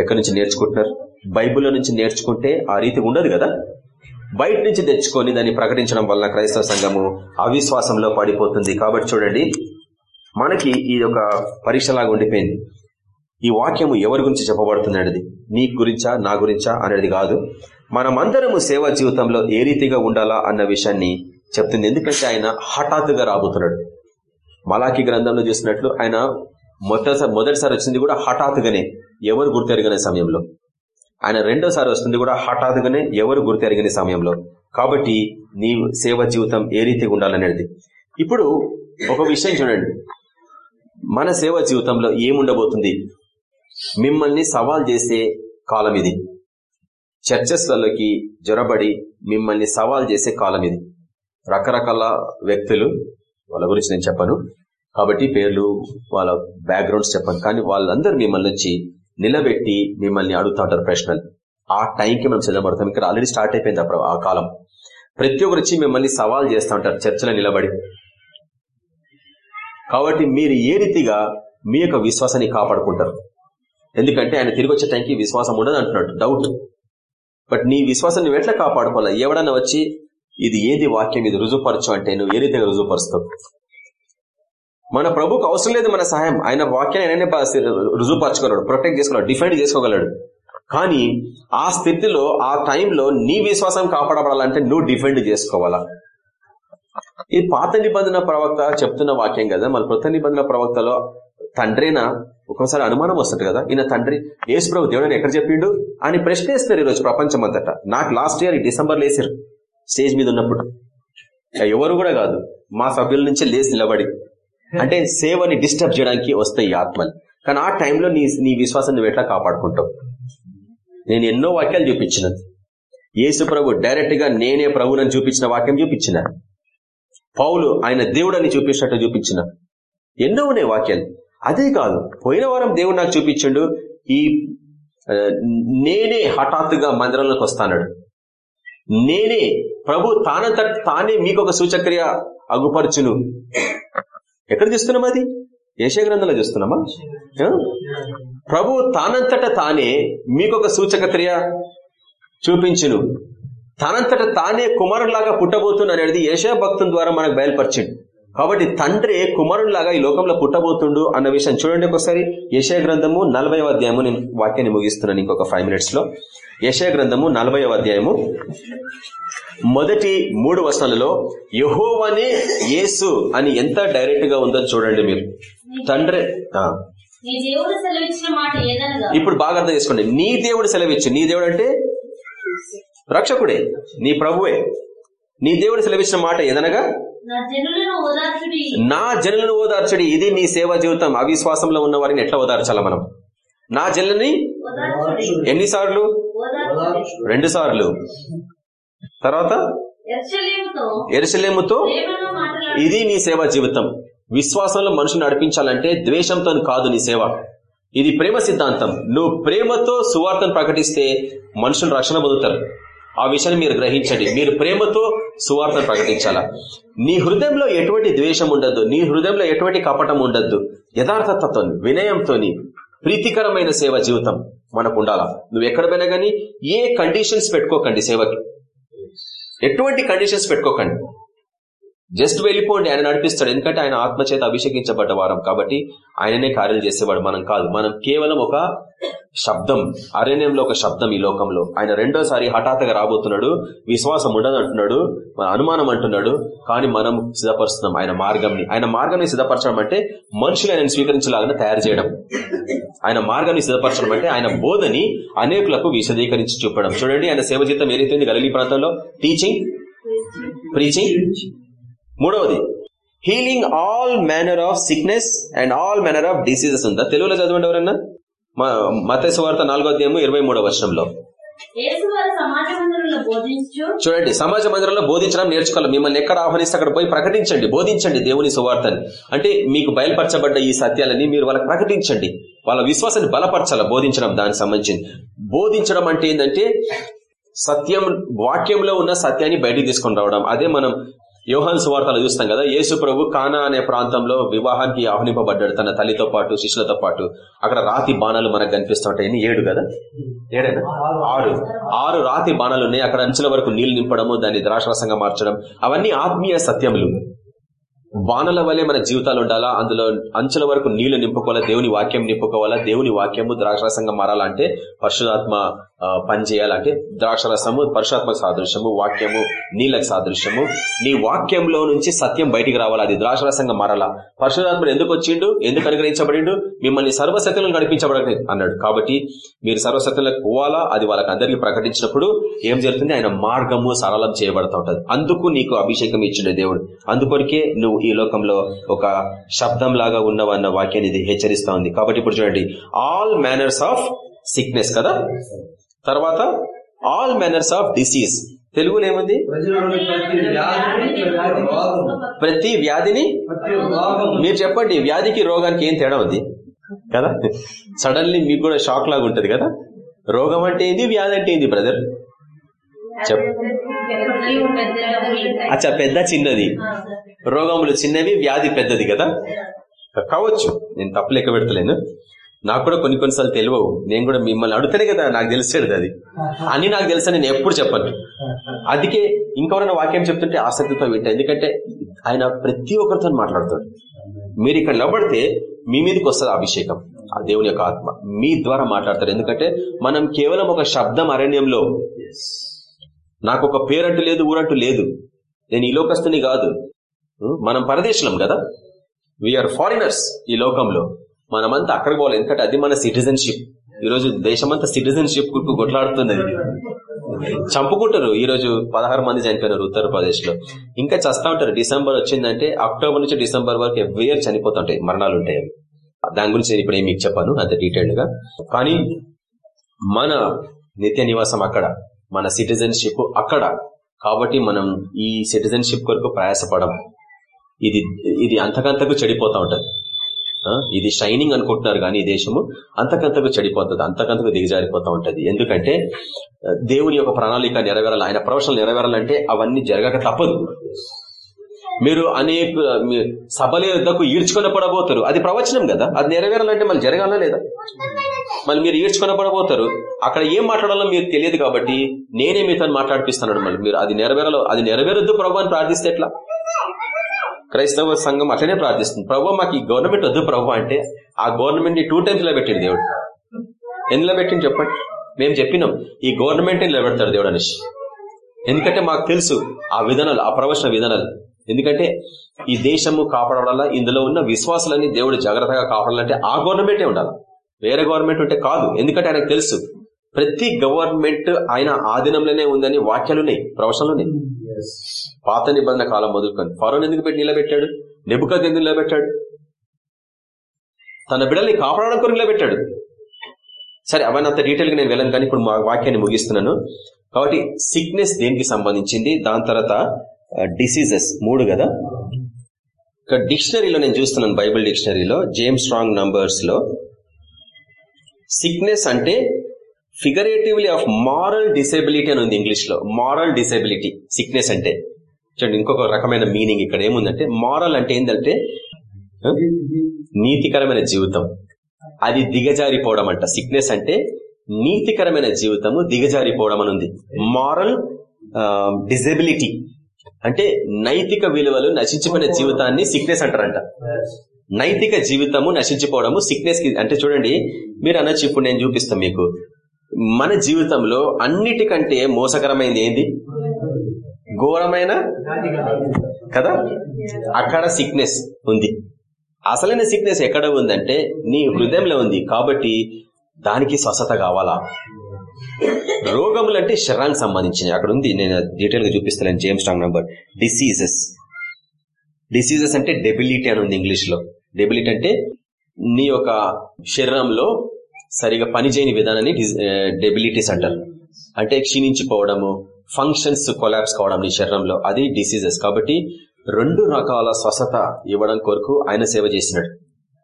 ఎక్కడి నుంచి నేర్చుకుంటున్నారు? బైబిల్లో నుంచి నేర్చుకుంటే ఆ రీతి ఉండదు కదా? బయట నుంచి తెచ్చుకొని దాన్ని ప్రకటించడం వల్ల క్రైస్తవ సంఘము అవిశ్వాసంలో పడిపోతుంది. కాబట్టి చూడండి మనకి ఈ యొక్క పరీక్షలాగా ఉండిపోయింది. ఈ వాక్యము ఎవరి గురించి చెప్పబడుతుంది అనేది నీ గురించా నా గురించా అనేది కాదు. మనమందరము సేవా జీవితంలో ఏ రీతిగా ఉండాలా అన్న విషయాన్ని చెప్తుంది. ఎందుకంటే ఆయన హఠాత్తుగా రాబోతున్నాడు. మలాఖీ గ్రంథంలో చూసినట్లు ఆయన మొట్టసారి మొదటిసారి వచ్చింది కూడా హఠాత్తుగానే ఎవరు గుర్తెరగనే సమయంలో. ఆయన రెండోసారి వస్తుంది కూడా హఠాత్తుగానే ఎవరు గుర్తెరగని సమయంలో. కాబట్టి నీ సేవ జీవితం ఏ రీతిగా ఉండాలనేది. ఇప్పుడు ఒక విషయం చూడండి. మన సేవ జీవితంలో ఏముండబోతుంది? మిమ్మల్ని సవాల్ చేసే కాలం ఇది. చర్చస్లలోకి జ్వరబడి మిమ్మల్ని సవాల్ చేసే కాలం ఇది. రకరకాల వ్యక్తులు వాళ్ళ గురించి నేను చెప్పను. కాబట్టి పేర్లు వాళ్ళ బ్యాక్గ్రౌండ్స్ చెప్పను. కానీ వాళ్ళందరూ మిమ్మల్ని వచ్చి నిలబెట్టి మిమ్మల్ని అడుగుతుంటారు ప్రశ్నలు ఆ టైంకి మనం సిద్ధపడతాం ఇక్కడ ఆల్రెడీ స్టార్ట్ అయిపోయింది అప్పుడు ఆ కాలం. ప్రతి ఒక్కరిచ్చి మిమ్మల్ని సవాల్ చేస్తూ ఉంటారు చర్చలో నిలబడి. కాబట్టి మీరు ఏ రీతిగా మీ యొక్క విశ్వాసాన్ని కాపాడుకుంటారు? ఎందుకంటే ఆయన తిరిగి వచ్చే టైంకి విశ్వాసం ఉండదు అంటున్నాడు. డౌట్ బట్ నీ విశ్వాసాన్ని ఎట్లా కాపాడుకోవాలా? ఎవడన్నా వచ్చి ఇది ఏది వాక్యం? ఇది రుజుపరచు అంటే నువ్వు ఏ రీతిగా రుజుపరుస్తావు మన ప్రభుకు అవసరం లేదు మన సహాయం. ఆయన వాక్యాన్ని ఆయననే రుజుపరచుకున్నాడు ప్రొటెక్ట్ చేసుకున్నాడు డిఫెండ్ చేసుకోగలడు. కానీ ఆ స్థితిలో ఆ టైంలో నీ విశ్వాసం కాపాడబడాలంటే నువ్వు డిఫెండ్ చేసుకోవాలా? ఈ పాత నిబంధన ప్రవక్త చెప్తున్న వాక్యం కదా మన కృత నిబంధన ప్రవక్తలో తండ్రేనా ఒక్కోసారి అనుమానం వస్తుంది కదా ఈయన తండ్రి యేసు ప్రభు దేవుడు ఎక్కడ చెప్పిండు? అని ప్రశ్నేస్తారు ఈరోజు ప్రపంచం అంతటా నాకు లాస్ట్ ఇయర్ డిసెంబర్ వేసారు స్టేజ్ మీద ఉన్నప్పుడు. ఎవరు కూడా కాదు. మా సభ్యుల నుంచి లేచి నిలబడి. అంటే సేవని డిస్టర్బ్ చేయడానికి వస్తాయి ఈ ఆత్మలు. కానీ ఆ టైంలో నీ నీ విశ్వాసం నువ్వు ఎట్లా కాపాడుకుంటావు? నేను ఎన్నో వాక్యాలు చూపించిన. యేసు ప్రభు డైరెక్ట్గా నేనే ప్రభునని చూపించిన వాక్యం చూపించిన. పౌలు ఆయన దేవుడని చూపించినట్టు చూపించిన. ఎన్నో ఉన్నాయి వాక్యాలు. అదే కాదు పోయిన వారం దేవుడు నాకు చూపించిండు ఈ నేనే హఠాత్తుగా మందిరంలోకి వస్తాడు నేనే ప్రభు తానంత తానే మీకు ఒక సూచక్రియ అగుపరచును. ఎక్కడ చూస్తున్నాం అది? ఏషియా గ్రంథంలో చూస్తున్నామా? ప్రభు తానంతట తానే మీకు ఒక సూచక క్రియ చూపించును. తనంతట తానే కుమారులాగా పుట్టబోతుండు అనేది ఏషియా భక్తుల ద్వారా మనకు బయలుపరిచిండు కాబట్టి తండ్రి కుమారులాగా ఈ లోకంలో పుట్టబోతుండు అన్న విషయం చూడండి ఒకసారి. యశయ గ్రంథము నలభై అధ్యాయము నేను వాక్యాన్ని ముగిస్తున్నాను ఇంకొక ఫైవ్ మినిట్స్లో. యశయ గ్రంథము నలభై అధ్యాయము. మొదటి మూడు వచనాలలో యహోవనే యేసు అని ఎంత డైరెక్ట్గా ఉందో చూడండి మీరు. తండ్రి ఇప్పుడు బాగా అర్థం చేసుకోండి. నీ దేవుడు సెలవిచ్చు. నీ దేవుడు అంటే? రక్షకుడే. నీ ప్రభువే. నీ దేవుడు సెలవిచ్చిన మాట ఏదనగా?
నా జనులను ఓదార్చుడి.
ఇది నీ సేవా జీవితం. అవిశ్వాసంలో ఉన్న వారిని ఎట్లా ఓదార్చాలా మనం? నా జనులని ఎన్నిసార్లు? రెండు సార్లు తర్వాత? ఎరుసలేముతో ఇది నీ సేవా జీవితం. విశ్వాసంలో మనుషుని నడిపించాలంటే ద్వేషంతో కాదు నీ సేవ. ఇది ప్రేమ సిద్ధాంతం. నువ్వు ప్రేమతో సువార్తను ప్రకటిస్తే మనుషులు రక్షణ పొందుతారు. ఆ విషయాన్ని మీరు గ్రహించండి. మీరు ప్రేమతో సువార్తను ప్రకటించాలా? నీ హృదయంలో ఎటువంటి ద్వేషం ఉండద్దు. నీ హృదయంలో ఎటువంటి కపటం ఉండద్దు. యథార్థతతో వినయంతో ప్రీతికరమైన సేవ జీవితం. మనకు ఉండాలా నువ్వు ఎక్కడ పోయినా కానీ ఏ కండిషన్స్ పెట్టుకోకండి సేవకి. ఎటువంటి కండిషన్స్ పెట్టుకోకండి. జస్ట్ వెళ్ళిపోండి ఆయన నడిపిస్తాడు. ఎందుకంటే ఆయన ఆత్మచేత అభిషేకించబడ్డ వారం కాబట్టి ఆయననే కార్యాలు చేసేవాడు మనం కాదు. మనం కేవలం ఒక శబ్దం అరణ్యంలో ఒక శబ్దం ఈ లోకంలో. ఆయన రెండోసారి హఠాత్తుగా రాబోతున్నాడు విశ్వాసం ఉండదు అంటున్నాడు మన అనుమానం అంటున్నాడు కానీ మనం సిద్ధపరుస్తున్నాం ఆయన మార్గంని. ఆయన మార్గాన్ని సిద్ధపరచడం అంటే మనుషులు ఆయన స్వీకరించలాగా తయారు చేయడం. ఆయన మార్గాన్ని సిద్ధపరచడం అంటే ఆయన బోధని అనేకులకు విశదీకరించి చూపడం. చూడండి ఆయన సేవ జీతం ఏదైతే గలీ ప్రాంతంలో? టీచింగ్ ప్రీచింగ్ మూడవది healing all manner of sickness and all manner of diseases ఉందా తెలుగులో చదవండి ఎవరన్నా? మతేసు వార్త నాలుగో అధ్యాయము ఇరవై మూడో వర్షంలో చూడండి సమాజ మందిరంలో బోధించడం నేర్చుకోవాలి. మిమ్మల్ని ఎక్కడ ఆహ్వానిస్తే అక్కడ పోయి ప్రకటించండి బోధించండి దేవుని సువార్తని. అంటే మీకు బయలుపరచబడ్డ ఈ సత్యాలని మీరు వాళ్ళకి ప్రకటించండి. వాళ్ళ విశ్వాసాన్ని బలపరచాల బోధించడం దానికి సంబంధించింది. బోధించడం అంటే ఏంటంటే సత్యం వాక్యంలో ఉన్న సత్యాన్ని బయటికి తీసుకొని రావడం. అదే మనం యోహాన్ సువార్తలు చూస్తాం కదా. యేసు ప్రభు కానా అనే ప్రాంతంలో వివాహానికి ఆహ్వానింపబడ్డాడు. తన తల్లితో పాటు శిష్యులతో పాటు. అక్కడ రాతి బాణాలు మనకు కనిపిస్తుంటాయి ఏడు కదా? ఏడైనా? ఆరు. ఆరు రాతి బాణాలు ఉన్నాయి. అక్కడ అంచుల వరకు నీళ్ళు నింపడము దాన్ని ద్రాక్షరసంగా మార్చడం. అవన్నీ ఆత్మీయ సత్యములు. బాణల వల్లే మన జీవితాలు ఉండాలా? అందులో అంచుల వరకు నీళ్ళు నింపుకోవాలా? దేవుని వాక్యం నింపుకోవాలా? దేవుని వాక్యము ద్రాక్షరసంగా మారాలంటే పరశురాత్మ పని చేయాలంటే ద్రాక్షరసము పరుషాత్మక సాదృశ్యము వాక్యము నీళ్ళకి సాదృశ్యము. నీ వాక్యంలో నుంచి సత్యం బయటికి రావాలా? అది ద్రాక్షరసంగా మారాలా? పరిశుధాత్మ ఎందుకు వచ్చిండు? ఎందుకు అనుగ్రహించబడిండు? మిమ్మల్ని సర్వసత్యంలో నడిపించబడలేదు అన్నాడు. కాబట్టి మీరు సర్వసత్యంలోకి పోవాలా? అది వాళ్ళకి అందరికీ ప్రకటించినప్పుడు ఏం జరుగుతుంది? ఆయన మార్గము సరళం చేయబడతా ఉంటుంది. అందుకు నీకు అభిషేకం ఇచ్చిండే దేవుడు. అందుకొరికే నువ్వు ఈ లోకంలో ఒక శబ్దం లాగా ఉన్నవన్న వాక్యాన్ని ఇది హెచ్చరిస్తా ఉంది. కాబట్టి ఇప్పుడు చూడండి. ఆల్ మేనర్స్ ఆఫ్ సిక్నెస్ కదా? తర్వాత ఆల్ మేనర్స్ ఆఫ్ డిసీజ్ తెలుగులో ఏముంది?
ప్రతి వ్యాధిని
మీరు చెప్పండి వ్యాధికి రోగానికి ఏం తేడా ఉంది? కదా? సడన్లీ మీకు కూడా షాక్ లాగా ఉంటది కదా? రోగం అంటే ఏంది? వ్యాధి అంటే ఏంది బ్రదర్ చెప్ అచ్చా పెద్ద చిన్నది. రోగములు చిన్నవి వ్యాధి పెద్దది కదా? కావచ్చు. నేను తప్పు లెక్క పెడతలేను. నాకు కూడా కొన్ని కొన్నిసార్లు తెలియవు. నేను కూడా మిమ్మల్ని అడుగుతానే కదా నాకు తెలిసేది అది. అని నాకు తెలుసా నేను ఎప్పుడు చెప్పను. అందుకే ఇంకెవరైనా వాక్యం చెప్తుంటే ఆసక్తితో వింటా. ఎందుకంటే ఆయన ప్రతి ఒక్కరితో మాట్లాడతాడు. మీరు ఇక్కడ నిలబడితే మీ మీదకి వస్తుంది అభిషేకం. ఆ దేవుని యొక్క ఆత్మ మీ ద్వారా మాట్లాడతారు ఎందుకంటే మనం కేవలం ఒక శబ్దం అరణ్యంలో. నాకు ఒక పేరంటూ లేదు ఊరంటూ లేదు. నేను ఈ లోకస్తుని కాదు. మనం పరదేశం కదా. వీఆర్ ఫారినర్స్ ఈ లోకంలో. మనమంతా అక్కడికి పోవాలి. ఎందుకంటే అది మన సిటిజన్షిప్ ఈరోజు దేశమంతా సిటిజన్షిప్కు కొట్లాడుతున్నది చంపుకుంటారు. ఈ రోజు పదహారు మంది చనిపోయినారు ఉత్తరప్రదేశ్లో ఇంకా చస్తా ఉంటారు. డిసెంబర్ వచ్చిందంటే అక్టోబర్ నుంచి డిసెంబర్ వరకు ఎవ్రీ ఇయర్ చనిపోతుంటాయి. మరణాలు ఉంటాయి దాని గురించి నేను ఇప్పుడు ఏం మీకు చెప్పాను. అంత డీటెయిల్డ్గా. కానీ మన నిత్య నివాసం అక్కడ మన సిటిజన్షిప్ అక్కడ. కాబట్టి మనం ఈ సిటిజన్షిప్ కొరకు ప్రయాసపడం ఇది ఇది అంతకంతకు చెడిపోతా ఉంటది. ఇది షైనింగ్ అనుకుంటున్నారు కానీ ఈ దేశము అంతకంతకు చెడిపోతుంది అంతకంతకు దిగజారిపోతూ ఉంటుంది. ఎందుకంటే దేవుని యొక్క ప్రణాళిక నెరవేరాలి ఆయన ప్రవచనలు నెరవేరాలంటే అవన్నీ జరగక తప్పదు. మీరు అనేక మీ సభల యుద్ధకు ఈడ్చుకొని పడబోతారు అది ప్రవచనం కదా? అది నెరవేరాలంటే మళ్ళీ జరగాలా లేదా? మళ్ళీ మీరు ఈడ్చుకొని పడబోతారు అక్కడ ఏం మాట్లాడాలో మీకు తెలియదు కాబట్టి నేనే మీతో మాట్లాడిపిస్తున్నాను మళ్ళీ. మీరు అది నెరవేరలో అది నెరవేరొద్దు ప్రభు అని ప్రార్థిస్తే ఎట్లా? క్రైస్తవ సంఘం అట్లనే ప్రార్థిస్తుంది. ప్రభు మాకు ఈ గవర్నమెంట్ వద్దు ప్రభు అంటే ఆ గవర్నమెంట్ని టూ టైమ్స్లో పెట్టింది దేవుడు. ఎందులో పెట్టింది చెప్పండి? మేము చెప్పినాం ఈ గవర్నమెంట్ నిలబెడతాడు దేవుడు అనేసి. ఎందుకంటే మాకు తెలుసు ఆ విధానాలు ఆ ప్రవచన విధానాలు. ఎందుకంటే ఈ దేశము కాపాడాలా ఇందులో ఉన్న విశ్వాసాలని దేవుడు జాగ్రత్తగా కాపాడాలంటే ఆ గవర్నమెంటే ఉండాలి. వేరే గవర్నమెంట్ ఉంటే కాదు. ఎందుకంటే ఆయనకు తెలుసు ప్రతి గవర్నమెంట్ ఆయన ఆధీనంలోనే ఉందని వాక్యాలున్నాయి ప్రవచనాలున్నాయి పాత నిబంధన కాలం మొదలుకొని ఫరోన్ ఎందుకు పెట్టి నిలబెట్టాడు? నెబుకద్ ఎందుకు నిలబెట్టాడు? తన బిడ్డల్ని కాపాడడం కొరకు నిలబెట్టాడు. సరే అవన్నీ అంత డీటెయిల్గా నేను వెళ్ళను కానీ ఇప్పుడు మా వాక్యాన్ని ముగిస్తున్నాను. కాబట్టి సిక్నెస్ దేనికి సంబంధించింది? దాని తర్వాత uh, డిసీజెస్ మూడు కదా? ఇక్కడ డిక్షనరీలో నేను చూస్తున్నాను బైబిల్ డిక్షనరీలో జేమ్స్ స్ట్రాంగ్ నంబర్స్లో. సిక్నెస్ అంటే ఫిగరేటివ్లీ ఆఫ్ మారల్ డిసేబిలిటీ అని ఉంది ఇంగ్లీష్లో మారల్ డిసేబిలిటీ సిక్నెస్ అంటే. చూడండి ఇంకొక రకమైన మీనింగ్ ఇక్కడ ఏముందంటే మారల్ అంటే ఏంటంటే నీతికరమైన జీవితం. అది దిగజారిపోవడం అంట. సిక్నెస్ అంటే నీతికరమైన జీవితము దిగజారిపోవడం అని ఉంది. మారల్ డిజబిలిటీ అంటే నైతిక విలువలు నశించిపోయిన జీవితాన్ని సిక్నెస్ అంటారంట. నైతిక జీవితము నశించిపోవడము సిక్నెస్కి అంటే చూడండి మీరు అనొచ్చు ఇప్పుడు నేను చూపిస్తాను మీకు. మన జీవితంలో అన్నిటికంటే మోసకరమైనది ఏంది? ఘోరమైన కదా? అక్కడ సిక్నెస్ ఉంది. అసలైన సిక్నెస్ ఎక్కడ ఉందంటే నీ హృదయంలో ఉంది. కాబట్టి దానికి స్వస్థత కావాలా? రోగములు అంటే శరీరానికి సంబంధించినవి. అక్కడ ఉంది. నేను డీటెయిల్గా చూపిస్తాను James Strong number diseases diseases అంటే డెబిలిటీ అని ఉంది ఇంగ్లీష్లో డెబిలిటీ అంటే నీ యొక్క శరీరంలో సరిగా పనిచేయని విధానాన్ని డెబిలిటీస్ అంటారు. అంటే క్షీణించిపోవడము ఫంక్షన్స్ కొలాబ్స్ కావడం నీ శరీరంలో అది డిసీజెస్ కాబట్టి రెండు రకాల స్వస్థత ఇవ్వడం కొరకు ఆయన సేవ చేసినాడు.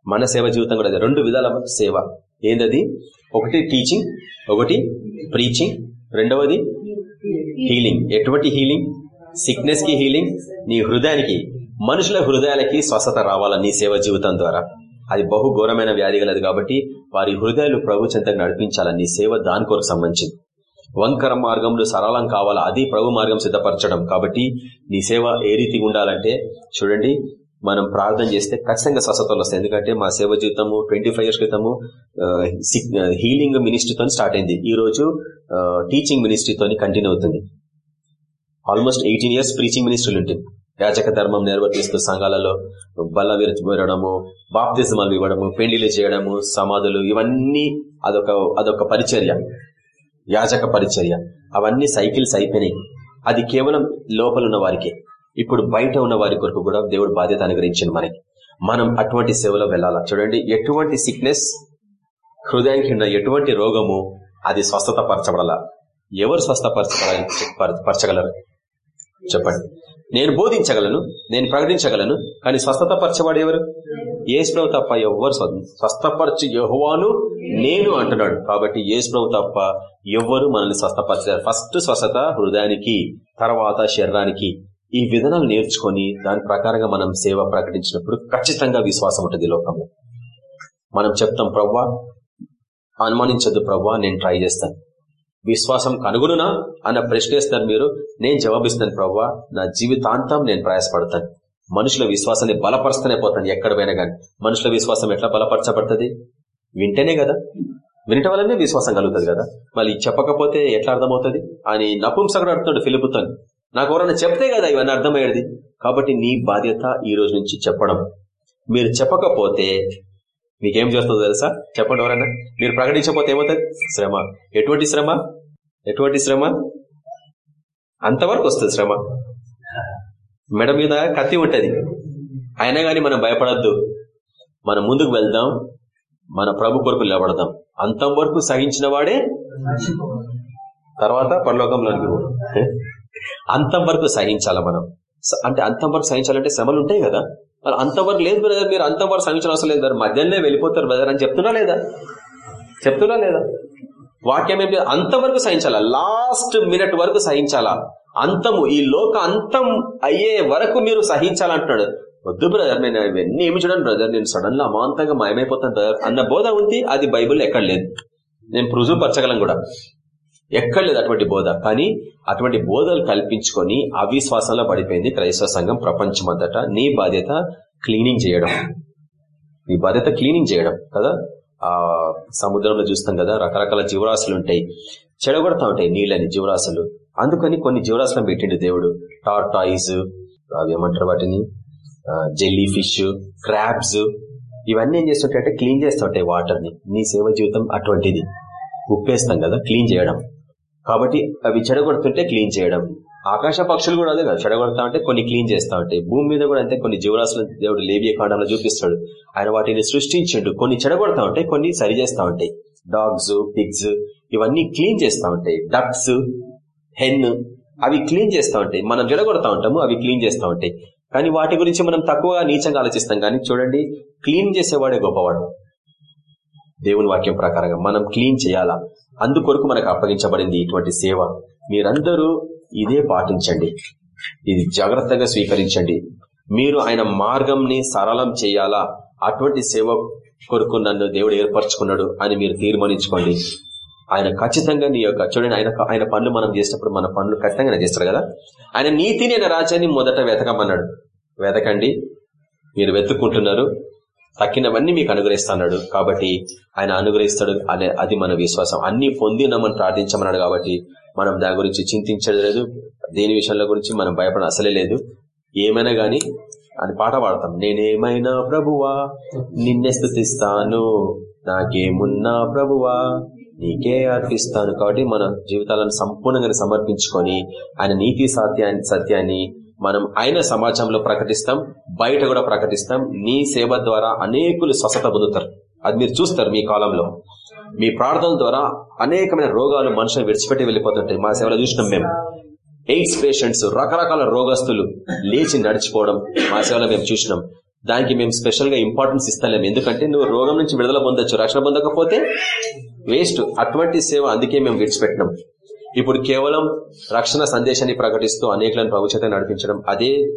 మన సేవ జీవితం కూడా రెండు విధాల సేవ. ఏందది? ఒకటి టీచింగ్ ఒకటి ప్రీచింగ్ రెండవది హీలింగ్ ఎటువంటి హీలింగ్ సిక్నెస్కి హీలింగ్ నీ హృదయానికి మనుషుల హృదయాలకి స్వస్థత రావాలా నీ సేవ జీవితం ద్వారా? అది బహు ఘోరమైన వ్యాధి గలది కాబట్టి వారి హృదయాలు ప్రభు చెంతకు నడిపించాలని నీ సేవ దాని కొరకు సంబంధించింది. వంకర మార్గంలో సరళం కావాలా? అది ప్రభు మార్గం సిద్ధపరచడం. కాబట్టి నీ సేవ ఏ రీతిగా ఉండాలంటే చూడండి మనం ప్రార్థన చేస్తే ఖచ్చితంగా స్వస్థతలు వస్తాయి. ఎందుకంటే మా సేవ జీవితము ట్వంటీ ఫైవ్ ఇయర్స్ క్రితము హీలింగ్ మినిస్ట్రీతో స్టార్ట్ అయింది. ఈ రోజు టీచింగ్ మినిస్ట్రీతో కంటిన్యూ అవుతుంది. ఆల్మోస్ట్ ఎయిటీన్ ఇయర్స్ ప్రీచింగ్ మినిస్ట్రీలు ఉంటాయి. యాచక ధర్మం నిర్వర్తిస్తూ సంఘాలలో బల్ల విరచబడము బాప్తిజమాలు ఇవ్వడము పెళ్ళిళ్ళు చేయడము సమాధులు ఇవన్నీ అదొక అదొక పరిచర్య. యాజక పరిచర్య. అవన్నీ సైకిల్స్ అయిపోయినాయి. అది కేవలం లోపల ఉన్న వారికే. ఇప్పుడు బయట ఉన్న వారి కొరకు కూడా దేవుడు బాధ్యత అనుగ్రహించింది మనకి. మనం అటువంటి సేవలో వెళ్ళాలా? చూడండి ఎటువంటి సిక్నెస్ హృదయానికి ఉన్న ఎటువంటి రోగము అది స్వస్థత పరచబడాల? ఎవరు స్వస్థపరచబడాలి పరచగలరు? చెప్పండి. నేను బోధించగలను నేను ప్రకటించగలను కానీ స్వస్థత పరచబడి ఎవరు ఏసుప్రభు తప్ప ఎవరు స్వస్థపరచు యహువాను నేను అంటున్నాడు. కాబట్టి ఏసుప్రభు తప్ప ఎవ్వరు మనల్ని స్వస్థపరచారు ఫస్ట్ స్వస్థత హృదయానికి తర్వాత శరీరానికి. ఈ విధానాలు నేర్చుకొని దాని ప్రకారంగా మనం సేవ ప్రకటించినప్పుడు ఖచ్చితంగా విశ్వాసం ఉంటుంది లోకంలో. మనం చెప్తాం ప్రవ్వా అనుమానించదు ప్రవ్వా నేను ట్రై చేస్తాను. విశ్వాసం కనుగొనునా? అన్న ప్రశ్నేస్తారు మీరు. నేను జవాబిస్తాను ప్రవ్వా. నా జీవితాంతం నేను ప్రయాసపడతాను. మనుషుల విశ్వాసాన్ని బలపరుస్తూనే పోతాను ఎక్కడ పోయినా కానీ మనుషుల విశ్వాసం ఎట్లా బలపరచబడుతుంది? వింటేనే కదా. వినటం వల్లనే విశ్వాసం కలుగుతుంది కదా. మళ్ళీ చెప్పకపోతే ఎట్లా అర్థమవుతుంది? అని నపుంసకుడు అడుగుతాడు ఫిలిపుతో. నాకు ఎవరైనా చెప్తే కదా ఇవన్నీ అర్థమయ్యేది. కాబట్టి నీ బాధ్యత ఈ రోజు నుంచి చెప్పడం. మీరు చెప్పకపోతే మీకేం చేస్తుందో తెలుసా? చెప్పండి ఎవరన్నా? మీరు ప్రకటించకపోతే ఏమవుతుంది? శ్రమ. ఎటువంటి శ్రమ? ఎటువంటి శ్రమ? అంతవరకు వస్తుంది శ్రమ. మెడ మీద కత్తి ఉంటుంది. అయినా కానీ మనం భయపడద్దు. మనం ముందుకు వెళ్దాం. మన ప్రభు కొరకు నిలబడదాం. అంతం వరకు సహించిన వాడే తర్వాత పరలోకంలోనికి అంతం వరకు సహించాల మనం? అంటే అంతం వరకు సహించాలంటే శ్రమలు ఉంటాయి కదా? మరి అంతవరకు లేదు బ్రదర్ మీరు అంతవరకు సహించిన అవసరం లేదు బ్రదర్ మధ్యాహ్నం వెళ్ళిపోతారు బ్రదర్ అని చెప్తున్నా లేదా? చెప్తున్నా లేదా? వాక్యం ఏం అంతవరకు సహించాలా? లాస్ట్ మినిట్ వరకు సహించాలా? అంతము ఈ లోక అంతం అయ్యే వరకు మీరు సహించాలంటున్నాడు. వద్దు బ్రదర్ నేను ఇవన్నీ ఏమి చూడండి బ్రదర్ నేను సడన్గా అమాంతంగా మాయమైపోతాను బ్రదర్ అన్న బోధ ఉంది. అది బైబుల్ ఎక్కడ లేదు. నేను రుజువుపరచగలను కూడా. ఎక్కడ లేదు అటువంటి బోధ. కానీ అటువంటి బోధలు కల్పించుకొని అవిశ్వాసంలో పడిపోయింది క్రైస్తవ సంఘం ప్రపంచమంతటా. నీ బాధ్యత క్లీనింగ్ చేయడం. నీ బాధ్యత క్లీనింగ్ చేయడం కదా? ఆ సముద్రంలో చూస్తాం కదా రకరకాల జీవరాశులు ఉంటాయి. చెడగొడతా ఉంటాయి నీళ్ళని జీవరాశులు. అందుకని కొన్ని జీవరాశులను పెట్టిండు దేవుడు. టార్టాయిస్ అవి ఏమంటారు వాటిని? Jellyfish crabs. ఇవన్నీ ఏం చేస్తుంటాయంటే క్లీన్ చేస్తుంటాయి ఉంటాయి వాటర్ని. నీ సేవ జీవితం అటువంటిది. ఉప్పేస్తాం కదా క్లీన్ చేయడం. కాబట్టి అవి చెడగొడుతుంటే క్లీన్ చేయడం. ఆకాశ పక్షులు కూడా అదే కదా చెడగొడతా ఉంటే కొన్ని క్లీన్ చేస్తా ఉంటాయి భూమి మీద కూడా అంతే కొన్ని జీవరాశులు దేవుడు లేబియ కాండంలో చూపిస్తాడు. ఆయన వాటిని సృష్టించిండు. కొన్ని చెడగొడతా ఉంటాయి కొన్ని సరి చేస్తా ఉంటాయి. డాగ్స్ పిగ్స్ ఇవన్నీ క్లీన్ చేస్తా ఉంటాయి. డక్స్ హెన్ అవి క్లీన్ చేస్తా ఉంటాయి. మనం చెడగొడతా ఉంటాము అవి క్లీన్ చేస్తూ ఉంటాయి. కానీ వాటి గురించి మనం తక్కువగా నీచంగా ఆలోచిస్తాం. కానీ చూడండి క్లీన్ చేసేవాడే గొప్పవాడు. దేవుని వాక్యం ప్రకారంగా మనం క్లీన్ చేయాలా? అందుకొరకు మనకు అప్పగించబడింది ఇటువంటి సేవ. మీరందరూ ఇదే పాటించండి. ఇది జాగ్రత్తగా స్వీకరించండి. మీరు ఆయన మార్గంని సరళం చేయాలా? అటువంటి సేవ కొరకు నన్ను దేవుడు ఏర్పరచుకున్నాడు అని మీరు తీర్మానించుకోండి. ఆయన ఖచ్చితంగా నీ యొక్క చూడండి ఆయన ఆయన పనులు మనం చేసినప్పుడు మన పనులు ఖచ్చితంగా ఆయన కదా? ఆయన నీతిని ఆయన రాజ్యాన్ని మొదట వెతకమన్నాడు. వెతకండి. మీరు వెతుక్కుంటున్నారు. తక్కినవన్నీ మీకు అనుగ్రహిస్తున్నాడు కాబట్టి ఆయన అనుగ్రహిస్తాడు అనే అది మన విశ్వాసం. అన్ని పొందినామని ప్రార్థించమన్నాడు కాబట్టి మనం దాని గురించి చింతించడం లేదు. దేని విషయంలో గురించి మనం భయపడ అసలే లేదు. ఏమైనా గాని అని పాట పాడతాం. నేనేమైనా ప్రభువా? నిన్నే స్థుతిస్తాను. నాకేమున్నా ప్రభువా? నీకే అర్పిస్తాను. కాబట్టి మన జీవితాలను సంపూర్ణంగా సమర్పించుకొని ఆయన నీతి సత్యాన్ని సత్యాన్ని మనం ఆయన సమాజంలో ప్రకటిస్తాం బయట కూడా ప్రకటిస్తాం. నీ సేవ ద్వారా అనేకులు స్వస్థత పొందుతారు. అది మీరు చూస్తారు మీ కాలంలో. మీ ప్రార్థన ద్వారా అనేకమైన రోగాలు మనుషులు విడిచిపెట్టి వెళ్ళిపోతుంటాయి. మా సేవలో చూసినాం మేము. ఎయిడ్స్ పేషెంట్స్ రకరకాల రోగస్తులు లేచి నడిచిపోవడం మా సేవలో మేము చూసినాం. దానికి మేము స్పెషల్గా ఇంపార్టెన్స్ ఇస్తలేము ఎందుకంటే నువ్వు రోగం నుంచి విడుదల పొందొచ్చు రక్షణ పొందకపోతే వేస్ట్. అటువంటి సేవ అందుకే మేము విడిచిపెట్టినాం. ఇప్పుడు కేవలం రక్షణ సందేశాన్ని ప్రకటిస్తూ అనేకలను ప్రభుత్వత నడిపించడం అదే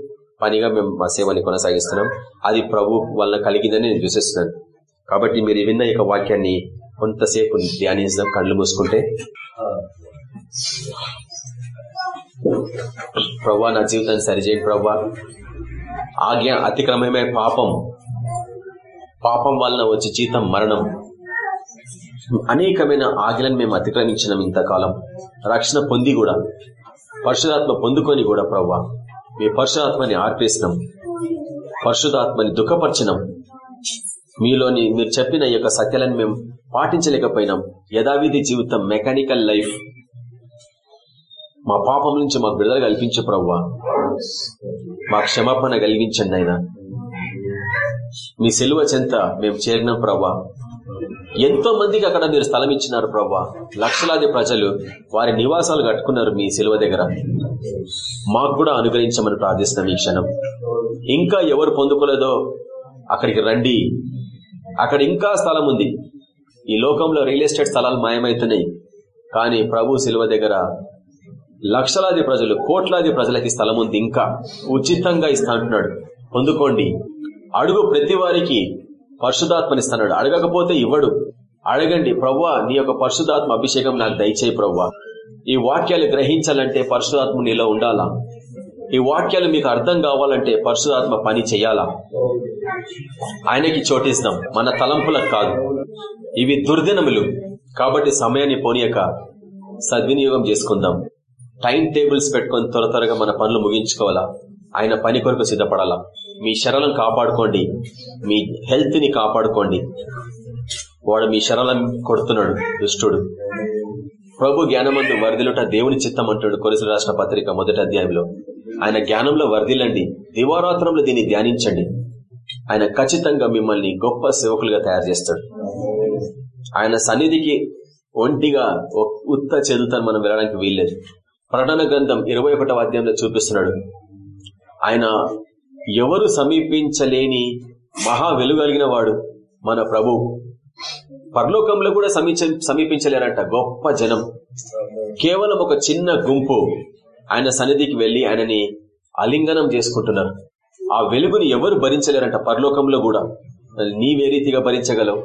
పనిగా మేము మా సేవని కొనసాగిస్తున్నాం. అది ప్రభు వల్ల కలిగిందని నేను విశ్వసిస్తున్నాను. కాబట్టి మీరు విన్న యొక్క వాక్యాన్ని కొంతసేపు ధ్యానించడం కళ్ళు మూసుకుంటే. ప్రవ్వా నా జీవితాన్ని సరిచేయండి ప్రవ్వా ఆజ్ఞ అతిక్రమమే పాపం. పాపం వలన వచ్చే జీతం మరణం. అనేకమైన ఆజ్ఞలను మేము అతిక్రమించినాం ఇంతకాలం. రక్షణ పొంది కూడా పరిశుధాత్మ పొందుకొని కూడా ప్రవ్వా. మీ పరిశుధాత్మని ఆర్పేసినాం. పరిశుధాత్మని దుఃఖపరిచినాం. మీలోని మీరు చెప్పిన ఈ యొక్క సత్యాలను మేము పాటించలేకపోయినాం. యథావిధి జీవితం మెకానికల్ లైఫ్ మా పాపం నుంచి మాకు విడుదల కల్పించు ప్రవ్వా. మా క్షమాపణ కలిగించండి ఆయన మీ సెలవు చెంత మేము చేరినాం ప్రవ్వా. ఎంతో మందికి అక్కడ మీరు స్థలం ఇచ్చినారు ప్రవ్వా? లక్షలాది ప్రజలు వారి నివాసాలు కట్టుకున్నారు మీ శిలువ దగ్గర. మాకు కూడా అనుగ్రహించమని ప్రార్థిస్తున్నాం ఈ క్షణం. ఇంకా ఎవరు పొందుకోలేదో అక్కడికి రండి. అక్కడ ఇంకా స్థలం ఉంది. ఈ లోకంలో రియల్ ఎస్టేట్ స్థలాలు మాయమవుతున్నాయి కానీ ప్రభు శిలువ దగ్గర లక్షలాది ప్రజలు కోట్లాది ప్రజలకి స్థలం ఉంది. ఇంకా ఉచితంగా ఇస్తా అంటున్నాడు. పొందుకోండి. అడుగు ప్రతి వారికి పరిశుధాత్మనిస్తున్నాడు అడగకపోతే ఇవ్వడు. అడగండి ప్రవ్వా నీ యొక్క పరిశుధాత్మ అభిషేకం నాకు దయచేయి ప్రవ్వా. ఈ వాక్యాలు గ్రహించాలంటే పరిశుధాత్మ నీలో ఉండాలా? ఈ వాక్యాలు మీకు అర్థం కావాలంటే పరిశుధాత్మ పని చేయాలా? ఆయనకి చోటిస్తాం మన తలంపులకు కాదు. ఇవి దుర్దినములు. కాబట్టి సమయాన్ని పోనీయక సద్వినియోగం చేసుకుందాం. టైం టేబుల్స్ పెట్టుకొని త్వర త్వరగా మన పనులు ముగించుకోవాలా? ఆయన పని కొరకు సిద్ధపడాలా? మీ శరణం కాపాడుకోండి. మీ హెల్త్ని కాపాడుకోండి. వాడు మీ శరణం కొడుతున్నాడు దుష్టుడు. ప్రభు జ్ఞానమందు వరదిలుట దేవుని చిత్తం అంటాడు కొరిసి రాష్ట్ర పత్రిక మొదటి అధ్యాయంలో. ఆయన జ్ఞానంలో వరదిలండి దివారాత్రంలో దీన్ని ధ్యానించండి. ఆయన ఖచ్చితంగా మిమ్మల్ని గొప్ప సేవకులుగా తయారు చేస్తాడు. ఆయన సన్నిధికి ఒంటిగా ఉత్త చేతులతో మనం వెళ్ళడానికి వీల్లేదు. ప్రకటన గ్రంథం ఇరవై ఒకటో అధ్యాయంలో చూపిస్తున్నాడు. ఆయన ఎవరు సమీపించలేని మహా వెలుగలిగిన వాడు మన ప్రభు. పరలోకంలో కూడా సమీప సమీపించలేరంట గొప్ప జనం. కేవలం ఒక చిన్న గుంపు ఆయన సన్నిధికి వెళ్ళి ఆయనని అలింగనం చేసుకుంటున్నారు. ఆ వెలుగుని ఎవరు భరించలేరంట పరలోకంలో కూడా. నీవే రీతిగా భరించగలవు.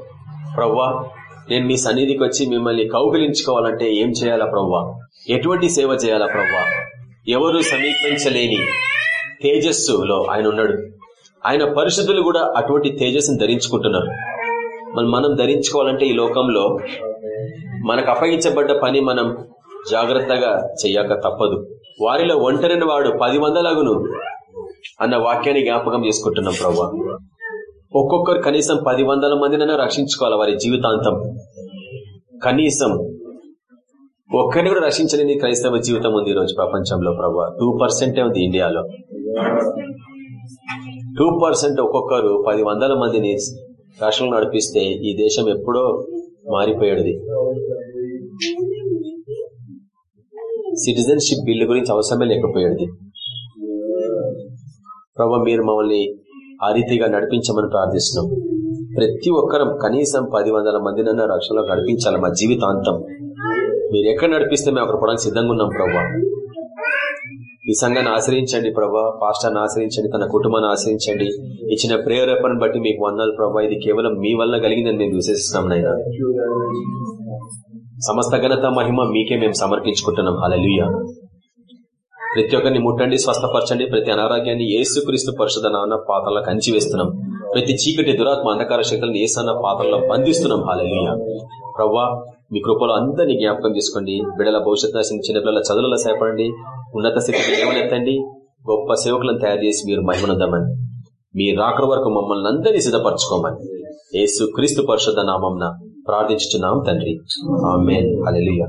ప్రవ్వా నేను మీ సన్నిధికి వచ్చి మిమ్మల్ని కౌగిలించుకోవాలంటే ఏం చేయాలా ప్రవ్వా? ఎటువంటి సేవ చేయాలా ప్రవ్వా? ఎవరు సమీపించలేని తేజస్సులో ఆయన ఉన్నాడు. ఆయన పరిశుద్ధులు కూడా అటువంటి తేజస్సును ధరించుకుంటున్నారు. మరి మనం ధరించుకోవాలంటే ఈ లోకంలో మనకు అప్పగించబడ్డ పని మనం జాగ్రత్తగా చెయ్యక తప్పదు. వారిలో ఒంటరిన వాడు పది వందలగును అన్న వాక్యాన్ని జ్ఞాపకం చేసుకుంటున్నాం ప్రభా ఒక్కొక్కరు కనీసం పది వందల మందినైనా రక్షించుకోవాలి వారి జీవితాంతం. కనీసం ఒక్కరిని కూడా రక్షించలేని క్రైస్తవ జీవితం ఉంది ఈరోజు రోజు ప్రపంచంలో ప్రభు. టూ పర్సెంటే ఉంది ఇండియాలో. టూ పర్సెంట్ ఒక్కొక్కరు పది వందల మందిని రాష్ట్రంలో నడిపిస్తే ఈ దేశం ఎప్పుడో మారిపోయేది. సిటిజన్షిప్ బిల్లు గురించి అవసరమే లేకపోయేది. ప్రభు మీరు మమ్మల్ని ఆ రీతిగా నడిపించమని ప్రార్థిస్తున్నాం. ప్రతి ఒక్కరం కనీసం పది వందల మందినన్నా రక్షణలో నడిపించాలి మా జీవితాంతం. మీరు ఎక్కడ నడిపిస్తే మేము అక్కడ పడానికి సిద్ధంగా ఉన్నాం ప్రభా. ఈ సంఘాన్ని ఆశ్రయించండి ప్రభా. పాస్టర్ని ఆశ్రయించండి తన కుటుంబాన్ని ఆశ్రయించండి. ఇచ్చిన ప్రేరేపణను బట్టి మీకు వందాలు ప్రభా. ఇది కేవలం మీ వల్ల కలిగిందని మేము విశ్వసిస్తున్నాం నాయన. సమస్త ఘనత మహిమ మీకే మేము సమర్పించుకుంటున్నాం. అలలుయ ప్రతి ఒక్కరిని ముట్టండి స్వస్థపరచండి. ప్రతి అనారోగ్యాన్ని ఏసుక్రీస్తు పరిషద నాన్న పాత్రలో కంచి వేస్తున్నాం. ప్రతి చీకటి దురాత్మ అంధకార శక్తులను ఏసన్న పాత్రలో బంధిస్తున్నాం. హాలలుయ ప్రవ్వా మీ కృపలో అందరినీ జ్ఞాపకం చేసుకోండి. బిడల భవిష్యత్ నాశనం చిన్నపిల్లల చదువులలో సేపడండి ఉన్నత స్థితికి ఏమనెత్తండి గొప్ప సేవకులను తయారు చేసి మీరు మహిమనుందామని మీ రాకడ వరకు మమ్మల్ని అందరినీ సిద్ధపరచుకోమని యేసు క్రీస్తు పరిషత్ నామంన ప్రార్థించుతున్నాం తండ్రి. ఆమెన్. అలెలియా